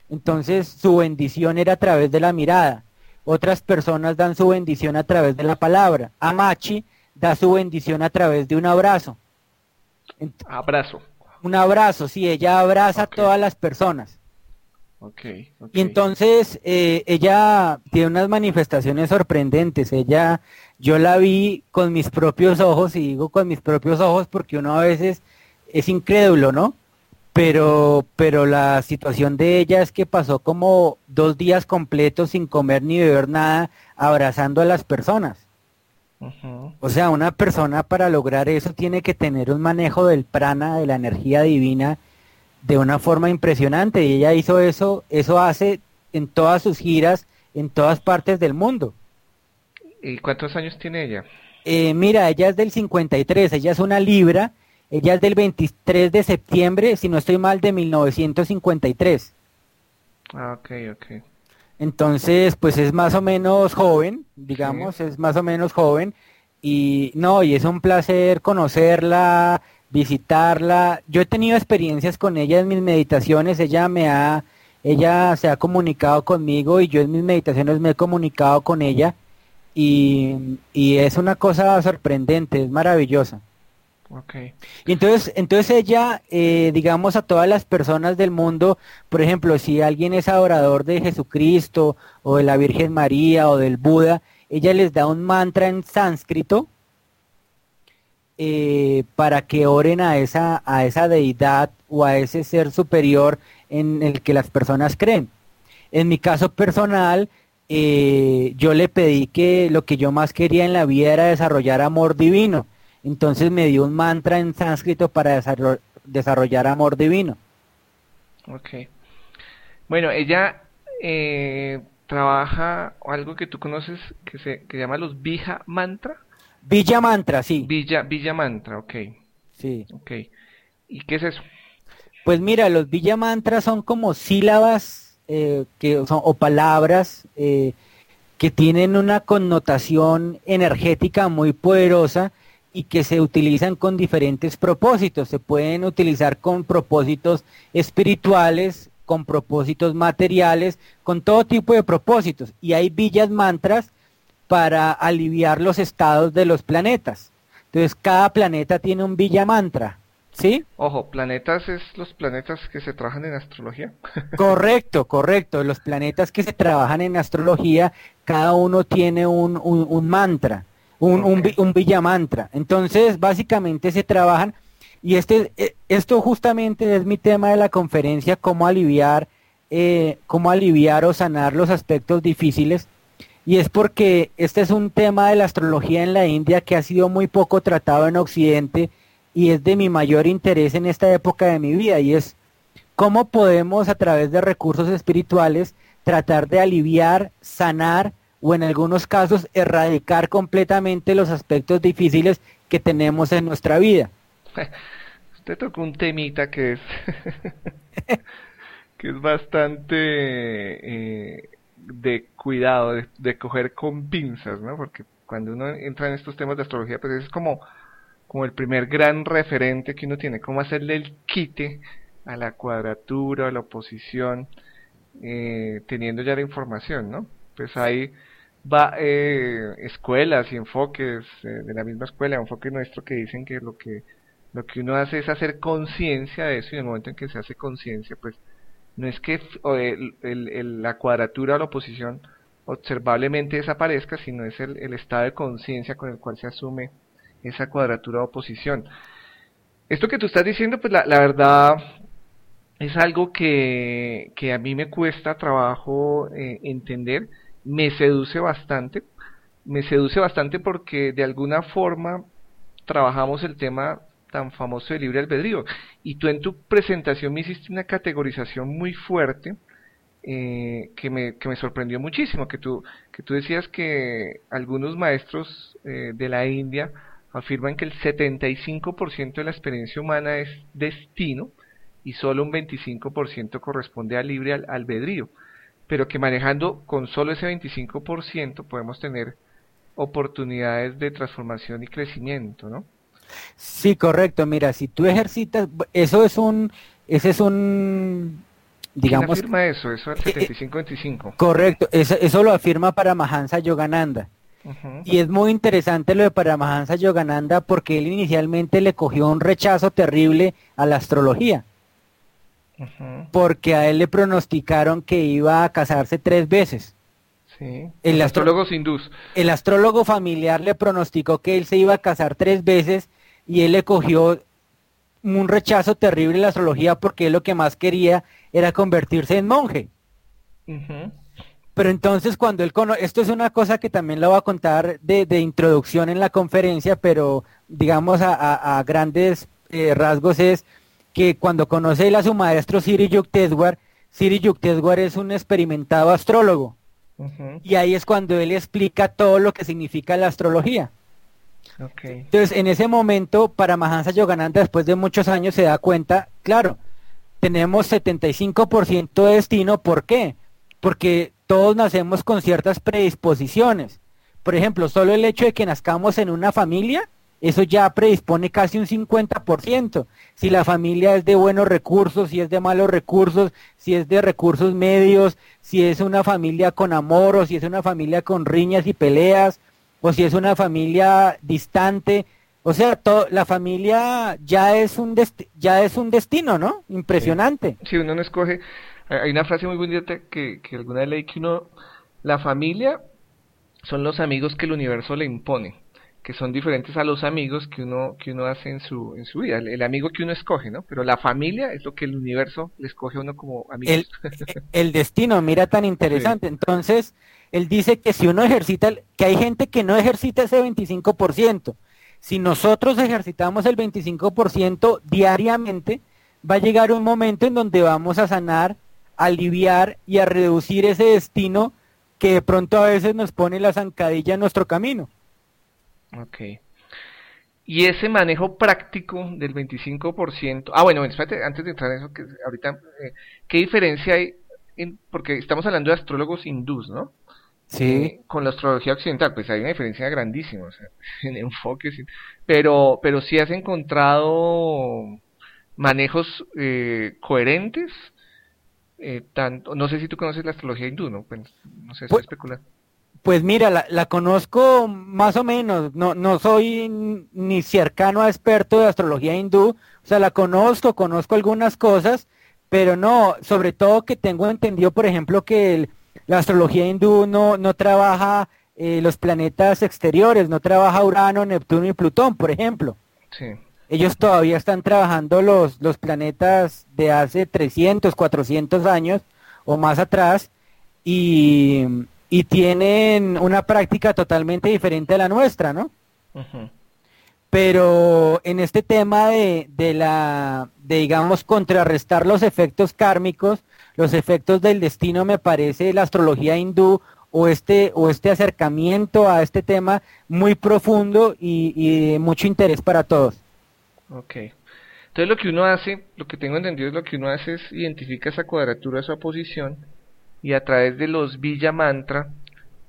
Entonces su bendición era a través de la mirada. Otras personas dan su bendición a través de la palabra. Amachi da su bendición a través de un abrazo. abrazo. Un abrazo, sí, ella abraza a todas las personas. Okay, Y entonces eh, ella tiene unas manifestaciones sorprendentes. Ella, yo la vi con mis propios ojos y digo con mis propios ojos porque uno a veces es incrédulo, ¿no? Pero, pero la situación de ella es que pasó como dos días completos sin comer ni beber nada, abrazando a las personas. O sea, una persona para lograr eso tiene que tener un manejo del prana, de la energía divina, de una forma impresionante y ella hizo eso, eso hace en todas sus giras en todas partes del mundo. ¿Y cuántos años tiene ella? Eh, mira, ella es del 53, ella es una libra, ella es del 23 de septiembre, si no estoy mal, de 1953. Ah, ok, ok. Entonces, pues es más o menos joven, digamos, es más o menos joven. Y no, y es un placer conocerla, visitarla. Yo he tenido experiencias con ella en mis meditaciones, ella me ha, ella se ha comunicado conmigo y yo en mis meditaciones me he comunicado con ella y, y es una cosa sorprendente, es maravillosa. Okay. Y entonces, entonces ella, eh, digamos a todas las personas del mundo, por ejemplo, si alguien es adorador de Jesucristo o de la Virgen María o del Buda, ella les da un mantra en sánscrito eh, para que oren a esa, a esa deidad o a ese ser superior en el que las personas creen. En mi caso personal, eh, yo le pedí que lo que yo más quería en la vida era desarrollar amor divino. Entonces me dio un mantra en sánscrito para desarrollar amor divino. Ok. Bueno, ella eh, trabaja algo que tú conoces que se que llama los Vija Mantra. Villa Mantra, sí. Villa, Villa Mantra, ok. Sí. Ok. ¿Y qué es eso? Pues mira, los Villa Mantras son como sílabas eh, que son, o palabras eh, que tienen una connotación energética muy poderosa y que se utilizan con diferentes propósitos. Se pueden utilizar con propósitos espirituales, con propósitos materiales, con todo tipo de propósitos. Y hay villas mantras para aliviar los estados de los planetas. Entonces, cada planeta tiene un Villa Mantra. ¿Sí? Ojo, planetas es los planetas que se trabajan en astrología. correcto, correcto. Los planetas que se trabajan en astrología, cada uno tiene un, un, mantra, un, un, Villa Mantra. Entonces, básicamente se trabajan. Y este, e, esto justamente es mi tema de la conferencia, cómo aliviar, eh, cómo aliviar o sanar los aspectos difíciles y es porque este es un tema de la astrología en la India que ha sido muy poco tratado en Occidente y es de mi mayor interés en esta época de mi vida y es cómo podemos a través de recursos espirituales tratar de aliviar, sanar o en algunos casos erradicar completamente los aspectos difíciles que tenemos en nuestra vida. Usted tocó un temita que es que es bastante eh, de cuidado, de, coger con pinzas, ¿no? Porque cuando uno entra en estos temas de astrología, pues es como, como el primer gran referente que uno tiene, cómo hacerle el quite a la cuadratura, a la oposición, eh, teniendo ya la información, ¿no? Pues hay va eh, escuelas y enfoques eh, de la misma escuela, enfoque nuestro que dicen que lo que lo que uno hace es hacer conciencia de eso y en el momento en que se hace conciencia, pues no es que la cuadratura o la oposición observablemente desaparezca, sino es el, estado de conciencia con el cual se asume esa cuadratura o oposición. Esto que tú estás diciendo, pues la, verdad es algo que, a mí me cuesta trabajo eh, entender, me seduce bastante, me seduce bastante porque de alguna forma trabajamos el tema tan famoso de libre albedrío. Y tú en tu presentación me hiciste una categorización muy fuerte eh, que, me, que me sorprendió muchísimo, que tú, que tú decías que algunos maestros eh, de la India afirman que el 75% de la experiencia humana es destino y solo un 25% corresponde a libre albedrío, pero que manejando con solo ese 25% podemos tener oportunidades de transformación y crecimiento, ¿no? Sí, correcto. Mira, si tú ejercitas, eso es un, ese es un, digamos. ¿Quién afirma eso? Eso es 75-25. Eh, correcto. Eso, eso lo afirma Paramahansa Yogananda. Y es muy interesante lo de Paramahansa Yogananda porque él inicialmente le cogió un rechazo terrible a la astrología. Porque a él le pronosticaron que iba a casarse tres veces. El astrólogo hindús. El astrólogo familiar le pronosticó que él se iba a casar tres veces y él le cogió un rechazo terrible en la astrología porque él lo que más quería era convertirse en monje. Pero entonces cuando él conoce, esto es una cosa que también lo voy a contar de, introducción en la conferencia, pero digamos a, grandes eh, rasgos es que cuando conoce él a su maestro Siri Yukteswar, Siri Yukteswar es un experimentado astrólogo. Y ahí es cuando él explica todo lo que significa la astrología. Entonces, en ese momento, para Mahansa Yogananda, después de muchos años, se da cuenta, claro, tenemos 75% de destino, ¿por qué? Porque todos nacemos con ciertas predisposiciones. Por ejemplo, solo el hecho de que nazcamos en una familia, eso ya predispone casi un 50%. Si la familia es de buenos recursos, si es de malos recursos, si es de recursos medios, si es una familia con amor o si es una familia con riñas y peleas, o si es una familia distante. O sea, la familia ya es un ya es un destino, ¿no? Impresionante. Si uno no escoge, hay una frase muy bonita que, que alguna vez leí que uno, la familia son los amigos que el universo le impone que son diferentes a los amigos que uno que uno hace en su en su vida. El, amigo que uno escoge no pero la familia es lo que el universo le escoge a uno como amigo el, destino mira tan interesante. Entonces él dice que si uno ejercita que hay gente que no ejercita ese 25% si nosotros ejercitamos el 25% diariamente va a llegar un momento en donde vamos a sanar aliviar y a reducir ese destino que de pronto a veces nos pone la zancadilla en nuestro camino Ok. Y ese manejo práctico del 25%, ah bueno, espérate, antes de entrar en eso, que ahorita, eh, ¿qué diferencia hay? En, porque estamos hablando de astrólogos hindús, ¿no? Sí. Eh, con la astrología occidental, pues hay una diferencia grandísima, o sea, en enfoque, pero, pero sí has encontrado manejos eh, coherentes, tanto, no sé si tú conoces la astrología hindú, ¿no? Pues, no sé, si pues, especular. Pues mira, la, la, conozco más o menos, no, no soy ni cercano a experto de astrología hindú, o sea, la conozco, conozco algunas cosas, pero no, sobre todo que tengo entendido, por ejemplo, que la astrología hindú no, no trabaja eh, los planetas exteriores, no trabaja Urano, Neptuno y Plutón, por ejemplo. Sí. Ellos todavía están trabajando los, los planetas de hace 300, 400 años o más atrás, y y tienen una práctica totalmente diferente a la nuestra, ¿no? Pero en este tema de, de la, de digamos, contrarrestar los efectos kármicos, los efectos del destino, me parece la astrología hindú o este, o este acercamiento a este tema muy profundo y, y de mucho interés para todos. Ok. Entonces lo que uno hace, lo que tengo entendido es lo que uno hace es identifica esa cuadratura, esa posición, y a través de los Villa Mantra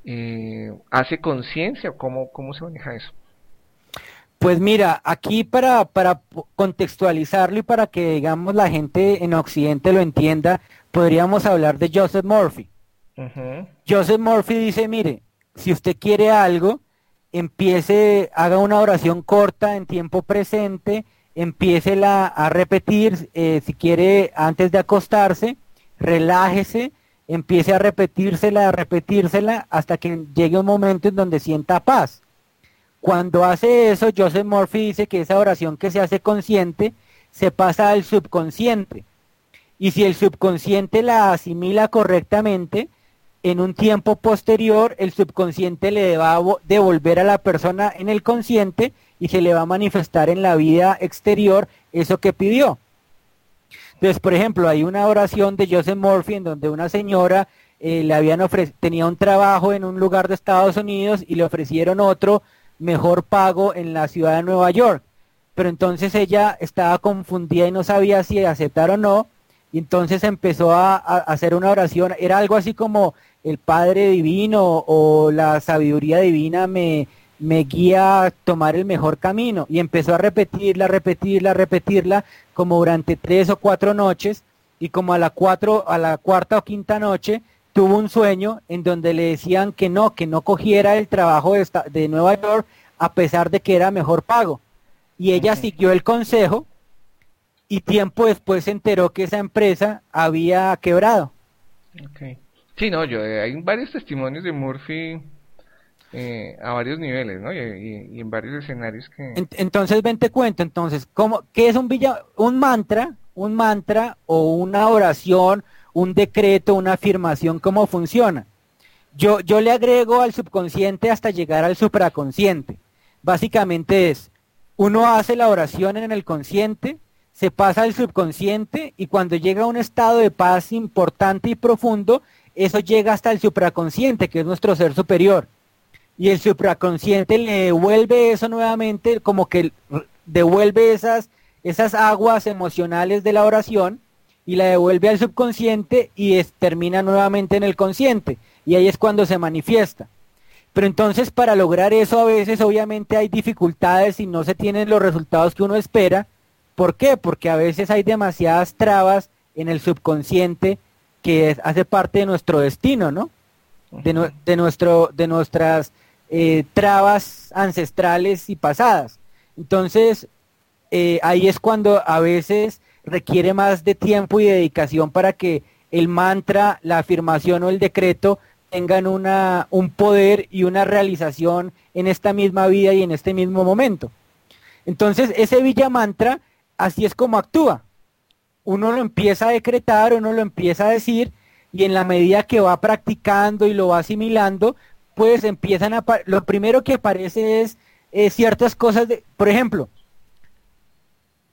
eh, hace conciencia? ¿Cómo, ¿Cómo se maneja eso? Pues mira, aquí para, para contextualizarlo y para que digamos la gente en Occidente lo entienda, podríamos hablar de Joseph Murphy. Joseph Murphy dice, mire, si usted quiere algo, empiece, haga una oración corta en tiempo presente, empiece a repetir, eh, si quiere, antes de acostarse, relájese, empiece a repetírsela, a repetírsela, hasta que llegue un momento en donde sienta paz. Cuando hace eso, Joseph Murphy dice que esa oración que se hace consciente se pasa al subconsciente. Y si el subconsciente la asimila correctamente, en un tiempo posterior el subconsciente le va a devolver a la persona en el consciente y se le va a manifestar en la vida exterior eso que pidió. Entonces, por ejemplo, hay una oración de Joseph Murphy en donde una señora eh, le habían tenía un trabajo en un lugar de Estados Unidos y le ofrecieron otro mejor pago en la ciudad de Nueva York. Pero entonces ella estaba confundida y no sabía si aceptar o no. Y entonces empezó a hacer una oración. Era algo así como el Padre Divino o la sabiduría divina me, me guía a tomar el mejor camino. Y empezó a repetirla, repetirla, repetirla, como durante tres o cuatro noches, y como a la cuatro, a la cuarta o quinta noche, tuvo un sueño en donde le decían que no, que no cogiera el trabajo de, de Nueva York, a pesar de que era mejor pago. Y ella siguió el consejo, y tiempo después se enteró que esa empresa había quebrado. Okay. Sí, no, yo eh, hay varios testimonios de Murphy eh, a varios niveles, ¿no? Y, en varios escenarios que... Entonces, ven te cuento, entonces, ¿cómo, ¿qué es un, villa, un mantra? Un mantra o una oración, un decreto, una afirmación, ¿cómo funciona? Yo, yo le agrego al subconsciente hasta llegar al supraconsciente. Básicamente es, uno hace la oración en el consciente, se pasa al subconsciente y cuando llega a un estado de paz importante y profundo, eso llega hasta el supraconsciente, que es nuestro ser superior y el supraconsciente le devuelve eso nuevamente, como que devuelve esas, esas aguas emocionales de la oración y la devuelve al subconsciente y termina nuevamente en el consciente. Y ahí es cuando se manifiesta. Pero entonces para lograr eso a veces obviamente hay dificultades y no se tienen los resultados que uno espera. ¿Por qué? Porque a veces hay demasiadas trabas en el subconsciente que hace parte de nuestro destino, ¿no? De, de, nuestro, de nuestras eh, trabas ancestrales y pasadas. Entonces, eh, ahí es cuando a veces requiere más de tiempo y dedicación para que el mantra, la afirmación o el decreto tengan una, un poder y una realización en esta misma vida y en este mismo momento. Entonces, ese Villa Mantra, así es como actúa. Uno lo empieza a decretar, uno lo empieza a decir, y en la medida que va practicando y lo va asimilando, pues empiezan a... Lo primero que aparece es eh, ciertas cosas, de, por ejemplo,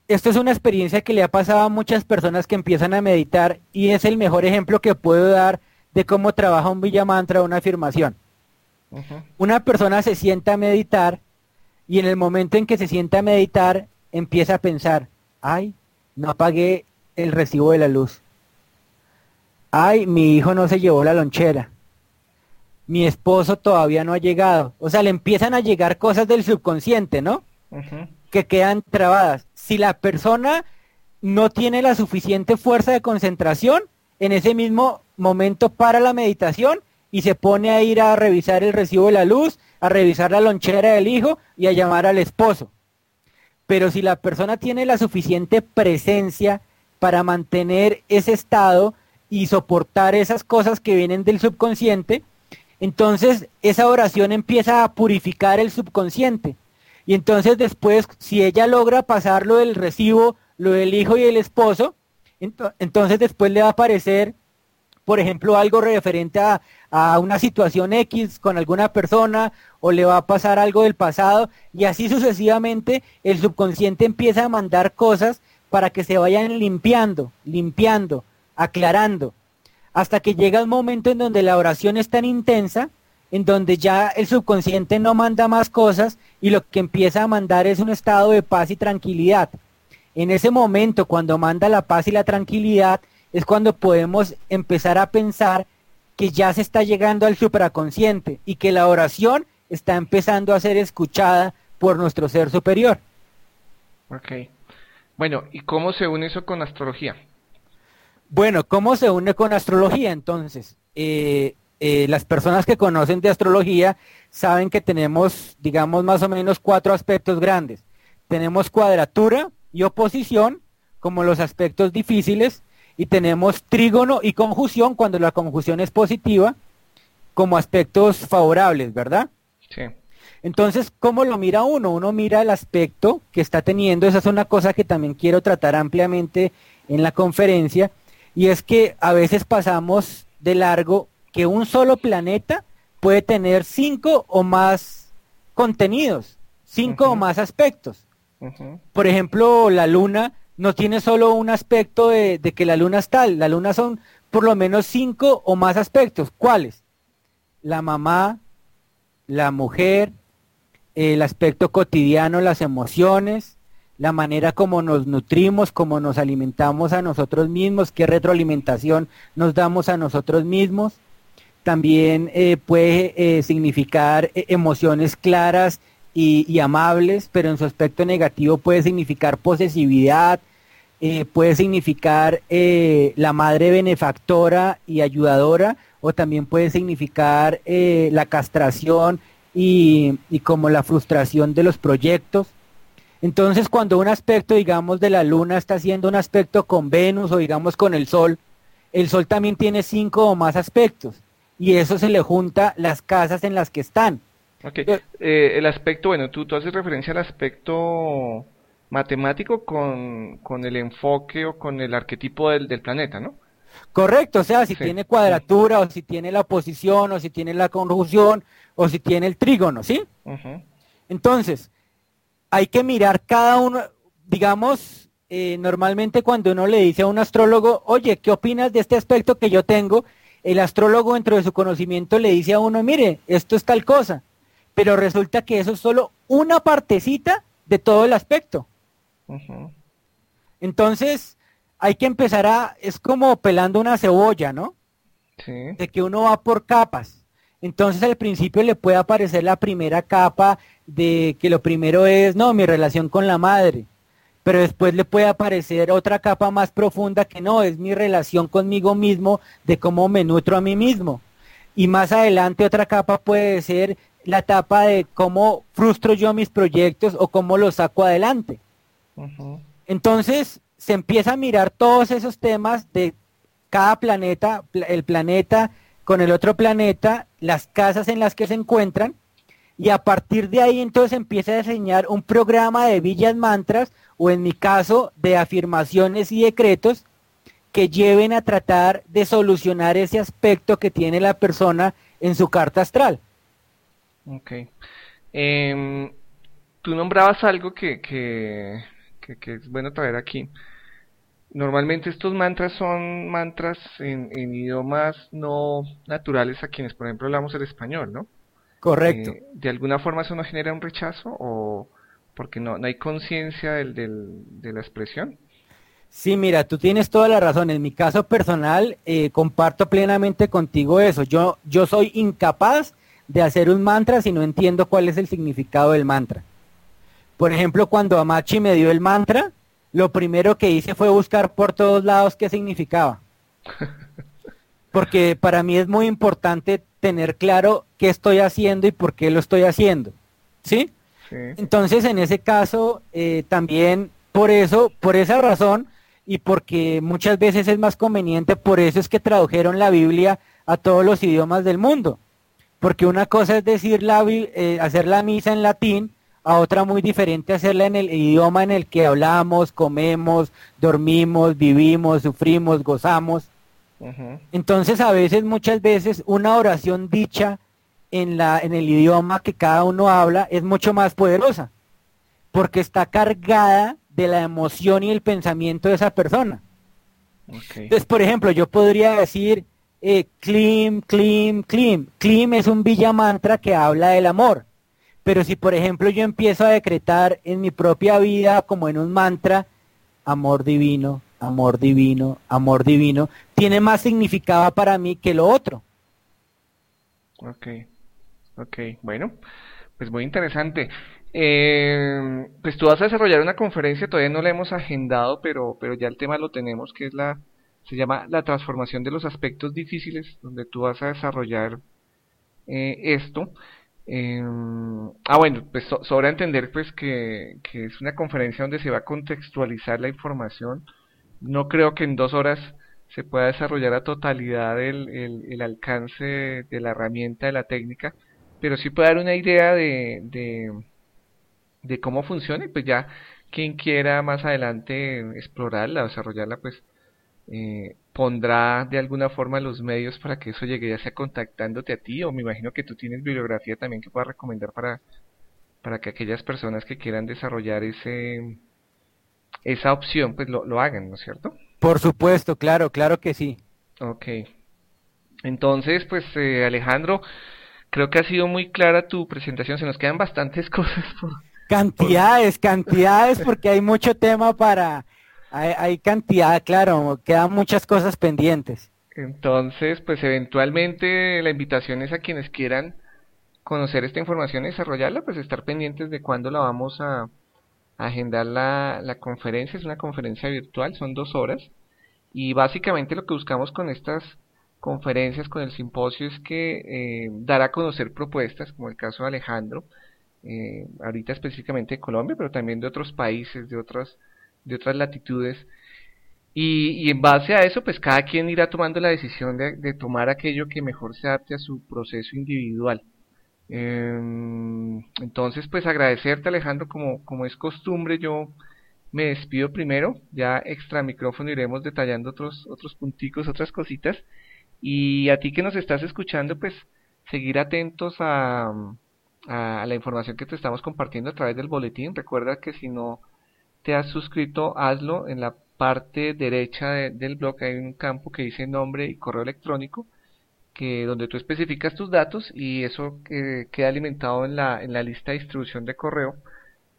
esto es una experiencia que le ha pasado a muchas personas que empiezan a meditar y es el mejor ejemplo que puedo dar de cómo trabaja un Villamantra o una afirmación. Una persona se sienta a meditar y en el momento en que se sienta a meditar empieza a pensar, ay, no apagué el recibo de la luz. Ay, mi hijo no se llevó la lonchera mi esposo todavía no ha llegado. O sea, le empiezan a llegar cosas del subconsciente, ¿no? Que quedan trabadas. Si la persona no tiene la suficiente fuerza de concentración, en ese mismo momento para la meditación y se pone a ir a revisar el recibo de la luz, a revisar la lonchera del hijo y a llamar al esposo. Pero si la persona tiene la suficiente presencia para mantener ese estado y soportar esas cosas que vienen del subconsciente, entonces esa oración empieza a purificar el subconsciente. Y entonces después, si ella logra pasar lo del recibo, lo del hijo y el esposo, entonces después le va a aparecer, por ejemplo, algo referente a, a, una situación X con alguna persona o le va a pasar algo del pasado y así sucesivamente el subconsciente empieza a mandar cosas para que se vayan limpiando, limpiando, aclarando hasta que llega un momento en donde la oración es tan intensa, en donde ya el subconsciente no manda más cosas y lo que empieza a mandar es un estado de paz y tranquilidad. En ese momento, cuando manda la paz y la tranquilidad, es cuando podemos empezar a pensar que ya se está llegando al supraconsciente y que la oración está empezando a ser escuchada por nuestro ser superior. Ok. Bueno, ¿y cómo se une eso con astrología? Bueno, ¿cómo se une con astrología entonces? Eh, eh, las personas que conocen de astrología saben que tenemos, digamos, más o menos cuatro aspectos grandes. Tenemos cuadratura y oposición como los aspectos difíciles y tenemos trígono y conjunción cuando la conjunción es positiva como aspectos favorables, ¿verdad? Sí. Entonces, ¿cómo lo mira uno? Uno mira el aspecto que está teniendo, esa es una cosa que también quiero tratar ampliamente en la conferencia, y es que a veces pasamos de largo que un solo planeta puede tener cinco o más contenidos, cinco o más aspectos. Por ejemplo, la luna no tiene solo un aspecto de, que la luna es tal, la luna son por lo menos cinco o más aspectos. ¿Cuáles? La mamá, la mujer, el aspecto cotidiano, las emociones, la manera como nos nutrimos, como nos alimentamos a nosotros mismos, qué retroalimentación nos damos a nosotros mismos. También eh, puede eh, significar eh, emociones claras y, amables, pero en su aspecto negativo puede significar posesividad, puede significar la madre benefactora y ayudadora, o también puede significar la castración y como la frustración de los proyectos entonces, cuando un aspecto, digamos, de la Luna está haciendo un aspecto con Venus o digamos con el Sol, el Sol también tiene cinco o más aspectos y eso se le junta las casas en las que están. Ok, eh, el aspecto, bueno, tú, tú haces referencia al aspecto matemático con, el enfoque o con el arquetipo del, del planeta, ¿no? Correcto, o sea, si tiene cuadratura o si tiene la posición o si tiene la conjunción o si tiene el trígono, ¿sí? Entonces, hay que mirar cada uno, digamos, eh, normalmente cuando uno le dice a un astrólogo, oye, ¿qué opinas de este aspecto que yo tengo? El astrólogo dentro de su conocimiento le dice a uno, mire, esto es tal cosa, pero resulta que eso es solo una partecita de todo el aspecto. Entonces, hay que empezar a, es como pelando una cebolla, ¿no? Sí. De que uno va por capas. Entonces al principio le puede aparecer la primera capa de que lo primero es, no, mi relación con la madre, pero después le puede aparecer otra capa más profunda que no, es mi relación conmigo mismo, de cómo me nutro a mí mismo. Y más adelante otra capa puede ser la etapa de cómo frustro yo mis proyectos o cómo los saco adelante. Entonces se empieza a mirar todos esos temas de cada planeta, el planeta con el otro planeta, las casas en las que se encuentran, y a partir de ahí entonces empieza a diseñar un programa de villas mantras, o en mi caso, de afirmaciones y decretos que lleven a tratar de solucionar ese aspecto que tiene la persona en su carta astral. Ok. Em, tú nombrabas algo que, que, que es bueno traer aquí Normalmente estos mantras son mantras en, idiomas no naturales a quienes, por ejemplo, hablamos el español, ¿no? Correcto. Eh, ¿De alguna forma eso no genera un rechazo o porque no, no hay conciencia del, de la expresión? Sí, mira, tú tienes toda la razón. En mi caso personal, eh, comparto plenamente contigo eso. Yo, yo soy incapaz de hacer un mantra si no entiendo cuál es el significado del mantra. Por ejemplo, cuando Amachi me dio el mantra, lo primero que hice fue buscar por todos lados qué significaba. Porque para mí es muy importante tener claro qué estoy haciendo y por qué lo estoy haciendo. ¿Sí? Entonces, en ese caso, eh, también por eso, por esa razón, y porque muchas veces es más conveniente, por eso es que tradujeron la Biblia a todos los idiomas del mundo. Porque una cosa es decir la, eh, hacer la misa en latín a otra muy diferente hacerla en el idioma en el que hablamos, comemos, dormimos, vivimos, sufrimos, gozamos. Entonces a veces, muchas veces, una oración dicha en, la, en el idioma que cada uno habla es mucho más poderosa, porque está cargada de la emoción y el pensamiento de esa persona. Entonces, por ejemplo, yo podría decir, eh, Klim, Klim, Klim. Klim es un villa mantra que habla del amor. Pero si, por ejemplo, yo empiezo a decretar en mi propia vida como en un mantra, amor divino, amor divino, amor divino, tiene más significado para mí que lo otro. Ok, ok, bueno, pues muy interesante. Eh, pues tú vas a desarrollar una conferencia, todavía no la hemos agendado, pero, pero ya el tema lo tenemos, que es la, se llama la transformación de los aspectos difíciles, donde tú vas a desarrollar eh, esto. Eh, ah, bueno, pues sobra entender pues que, es una conferencia donde se va a contextualizar la información. No creo que en dos horas se pueda desarrollar a totalidad el, el, alcance de la herramienta, de la técnica, pero sí puede dar una idea de, de, cómo funciona y pues ya quien quiera más adelante explorarla, desarrollarla, pues eh, pondrá de alguna forma los medios para que eso llegue ya sea contactándote a ti o me imagino que tú tienes bibliografía también que puedas recomendar para, para que aquellas personas que quieran desarrollar ese esa opción pues lo, lo hagan, ¿no es cierto? Por supuesto, claro, claro que sí. Ok. Entonces, pues eh, Alejandro, creo que ha sido muy clara tu presentación, se nos quedan bastantes cosas por... Cantidades, cantidades, porque hay mucho tema para... Hay, hay cantidad, claro, quedan muchas cosas pendientes. Entonces, pues eventualmente la invitación es a quienes quieran conocer esta información y desarrollarla, pues estar pendientes de cuándo la vamos a, agendar la, conferencia. Es una conferencia virtual, son dos horas. Y básicamente lo que buscamos con estas conferencias, con el simposio, es que eh, dar a conocer propuestas, como el caso de Alejandro, eh, ahorita específicamente de Colombia, pero también de otros países, de otras, de otras latitudes. Y, en base a eso, pues cada quien irá tomando la decisión de, de tomar aquello que mejor se adapte a su proceso individual. Em, entonces, pues agradecerte Alejandro, como, como es costumbre, yo me despido primero, ya extra micrófono iremos detallando otros, otros punticos, otras cositas, y a ti que nos estás escuchando, pues seguir atentos a, a la información que te estamos compartiendo a través del boletín. Recuerda que si no te has suscrito, hazlo en la parte derecha del blog, hay un campo que dice nombre y correo electrónico donde tú especificas tus datos y eso eh, queda alimentado en la, en la lista de distribución de correo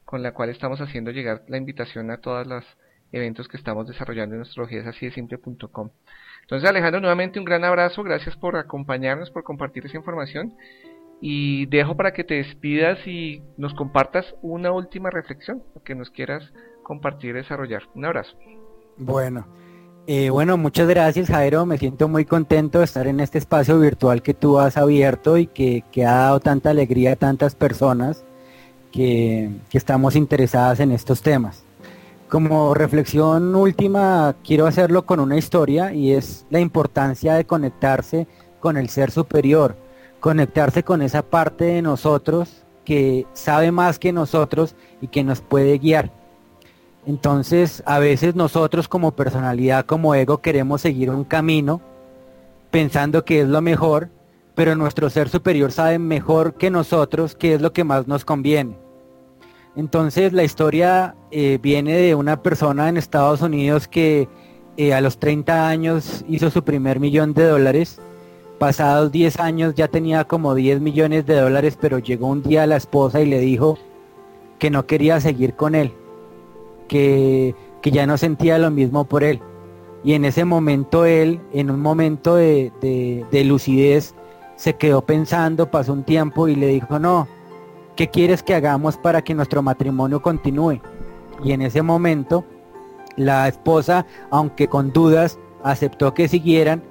con la cual estamos haciendo llegar la invitación a todos los eventos que estamos desarrollando en astrologías así de simple.com. Entonces Alejandro, nuevamente un gran abrazo, gracias por acompañarnos, por compartir esa información y dejo para que te despidas y nos compartas una última reflexión, que nos quieras compartir y desarrollar. Un abrazo. Bueno, eh, bueno, muchas gracias Jairo, me siento muy contento de estar en este espacio virtual que tú has abierto y que, ha dado tanta alegría a tantas personas que, estamos interesadas en estos temas. Como reflexión última, quiero hacerlo con una historia y es la importancia de conectarse con el ser superior, conectarse con esa parte de nosotros que sabe más que nosotros y que nos puede guiar. Entonces, a veces nosotros como personalidad, como ego, queremos seguir un camino pensando que es lo mejor, pero nuestro ser superior sabe mejor que nosotros qué es lo que más nos conviene. Entonces, la historia eh, viene de una persona en Estados Unidos que eh, a los 30 años hizo su primer millón de dólares. Pasados 10 años ya tenía como 10 millones de dólares, pero llegó un día la esposa y le dijo que no quería seguir con él que, ya no sentía lo mismo por él. Y en ese momento él, en un momento de, de, lucidez, se quedó pensando, pasó un tiempo y le dijo, no, ¿qué quieres que hagamos para que nuestro matrimonio continúe? Y en ese momento la esposa, aunque con dudas, aceptó que siguieran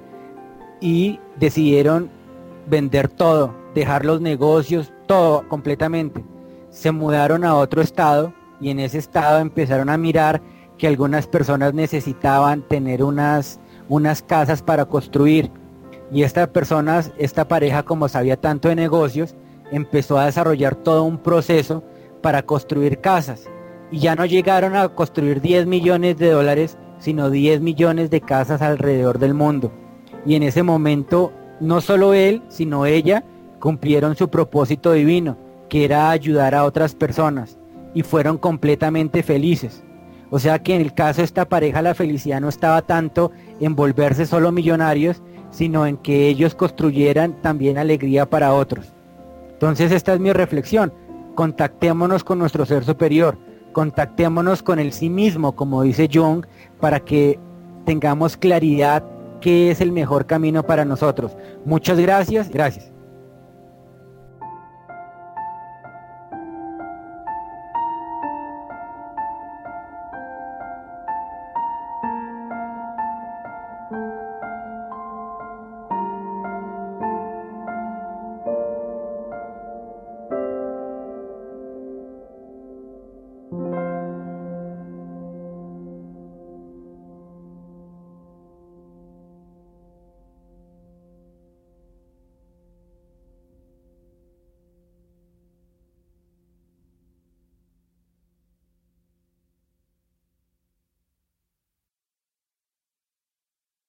y decidieron vender todo, dejar los negocios, todo completamente. Se mudaron a otro estado y en ese estado empezaron a mirar que algunas personas necesitaban tener unas, unas casas para construir. Y estas personas, esta pareja como sabía tanto de negocios, empezó a desarrollar todo un proceso para construir casas. Y ya no llegaron a construir 10 millones de dólares, sino 10 millones de casas alrededor del mundo. Y en ese momento, no solo él, sino ella, cumplieron su propósito divino, que era ayudar a otras personas y fueron completamente felices. O sea que en el caso de esta pareja la felicidad no estaba tanto en volverse solo millonarios, sino en que ellos construyeran también alegría para otros. Entonces esta es mi reflexión. Contactémonos con nuestro ser superior, contactémonos con el sí mismo, como dice Jung, para que tengamos claridad qué es el mejor camino para nosotros. Muchas gracias, gracias.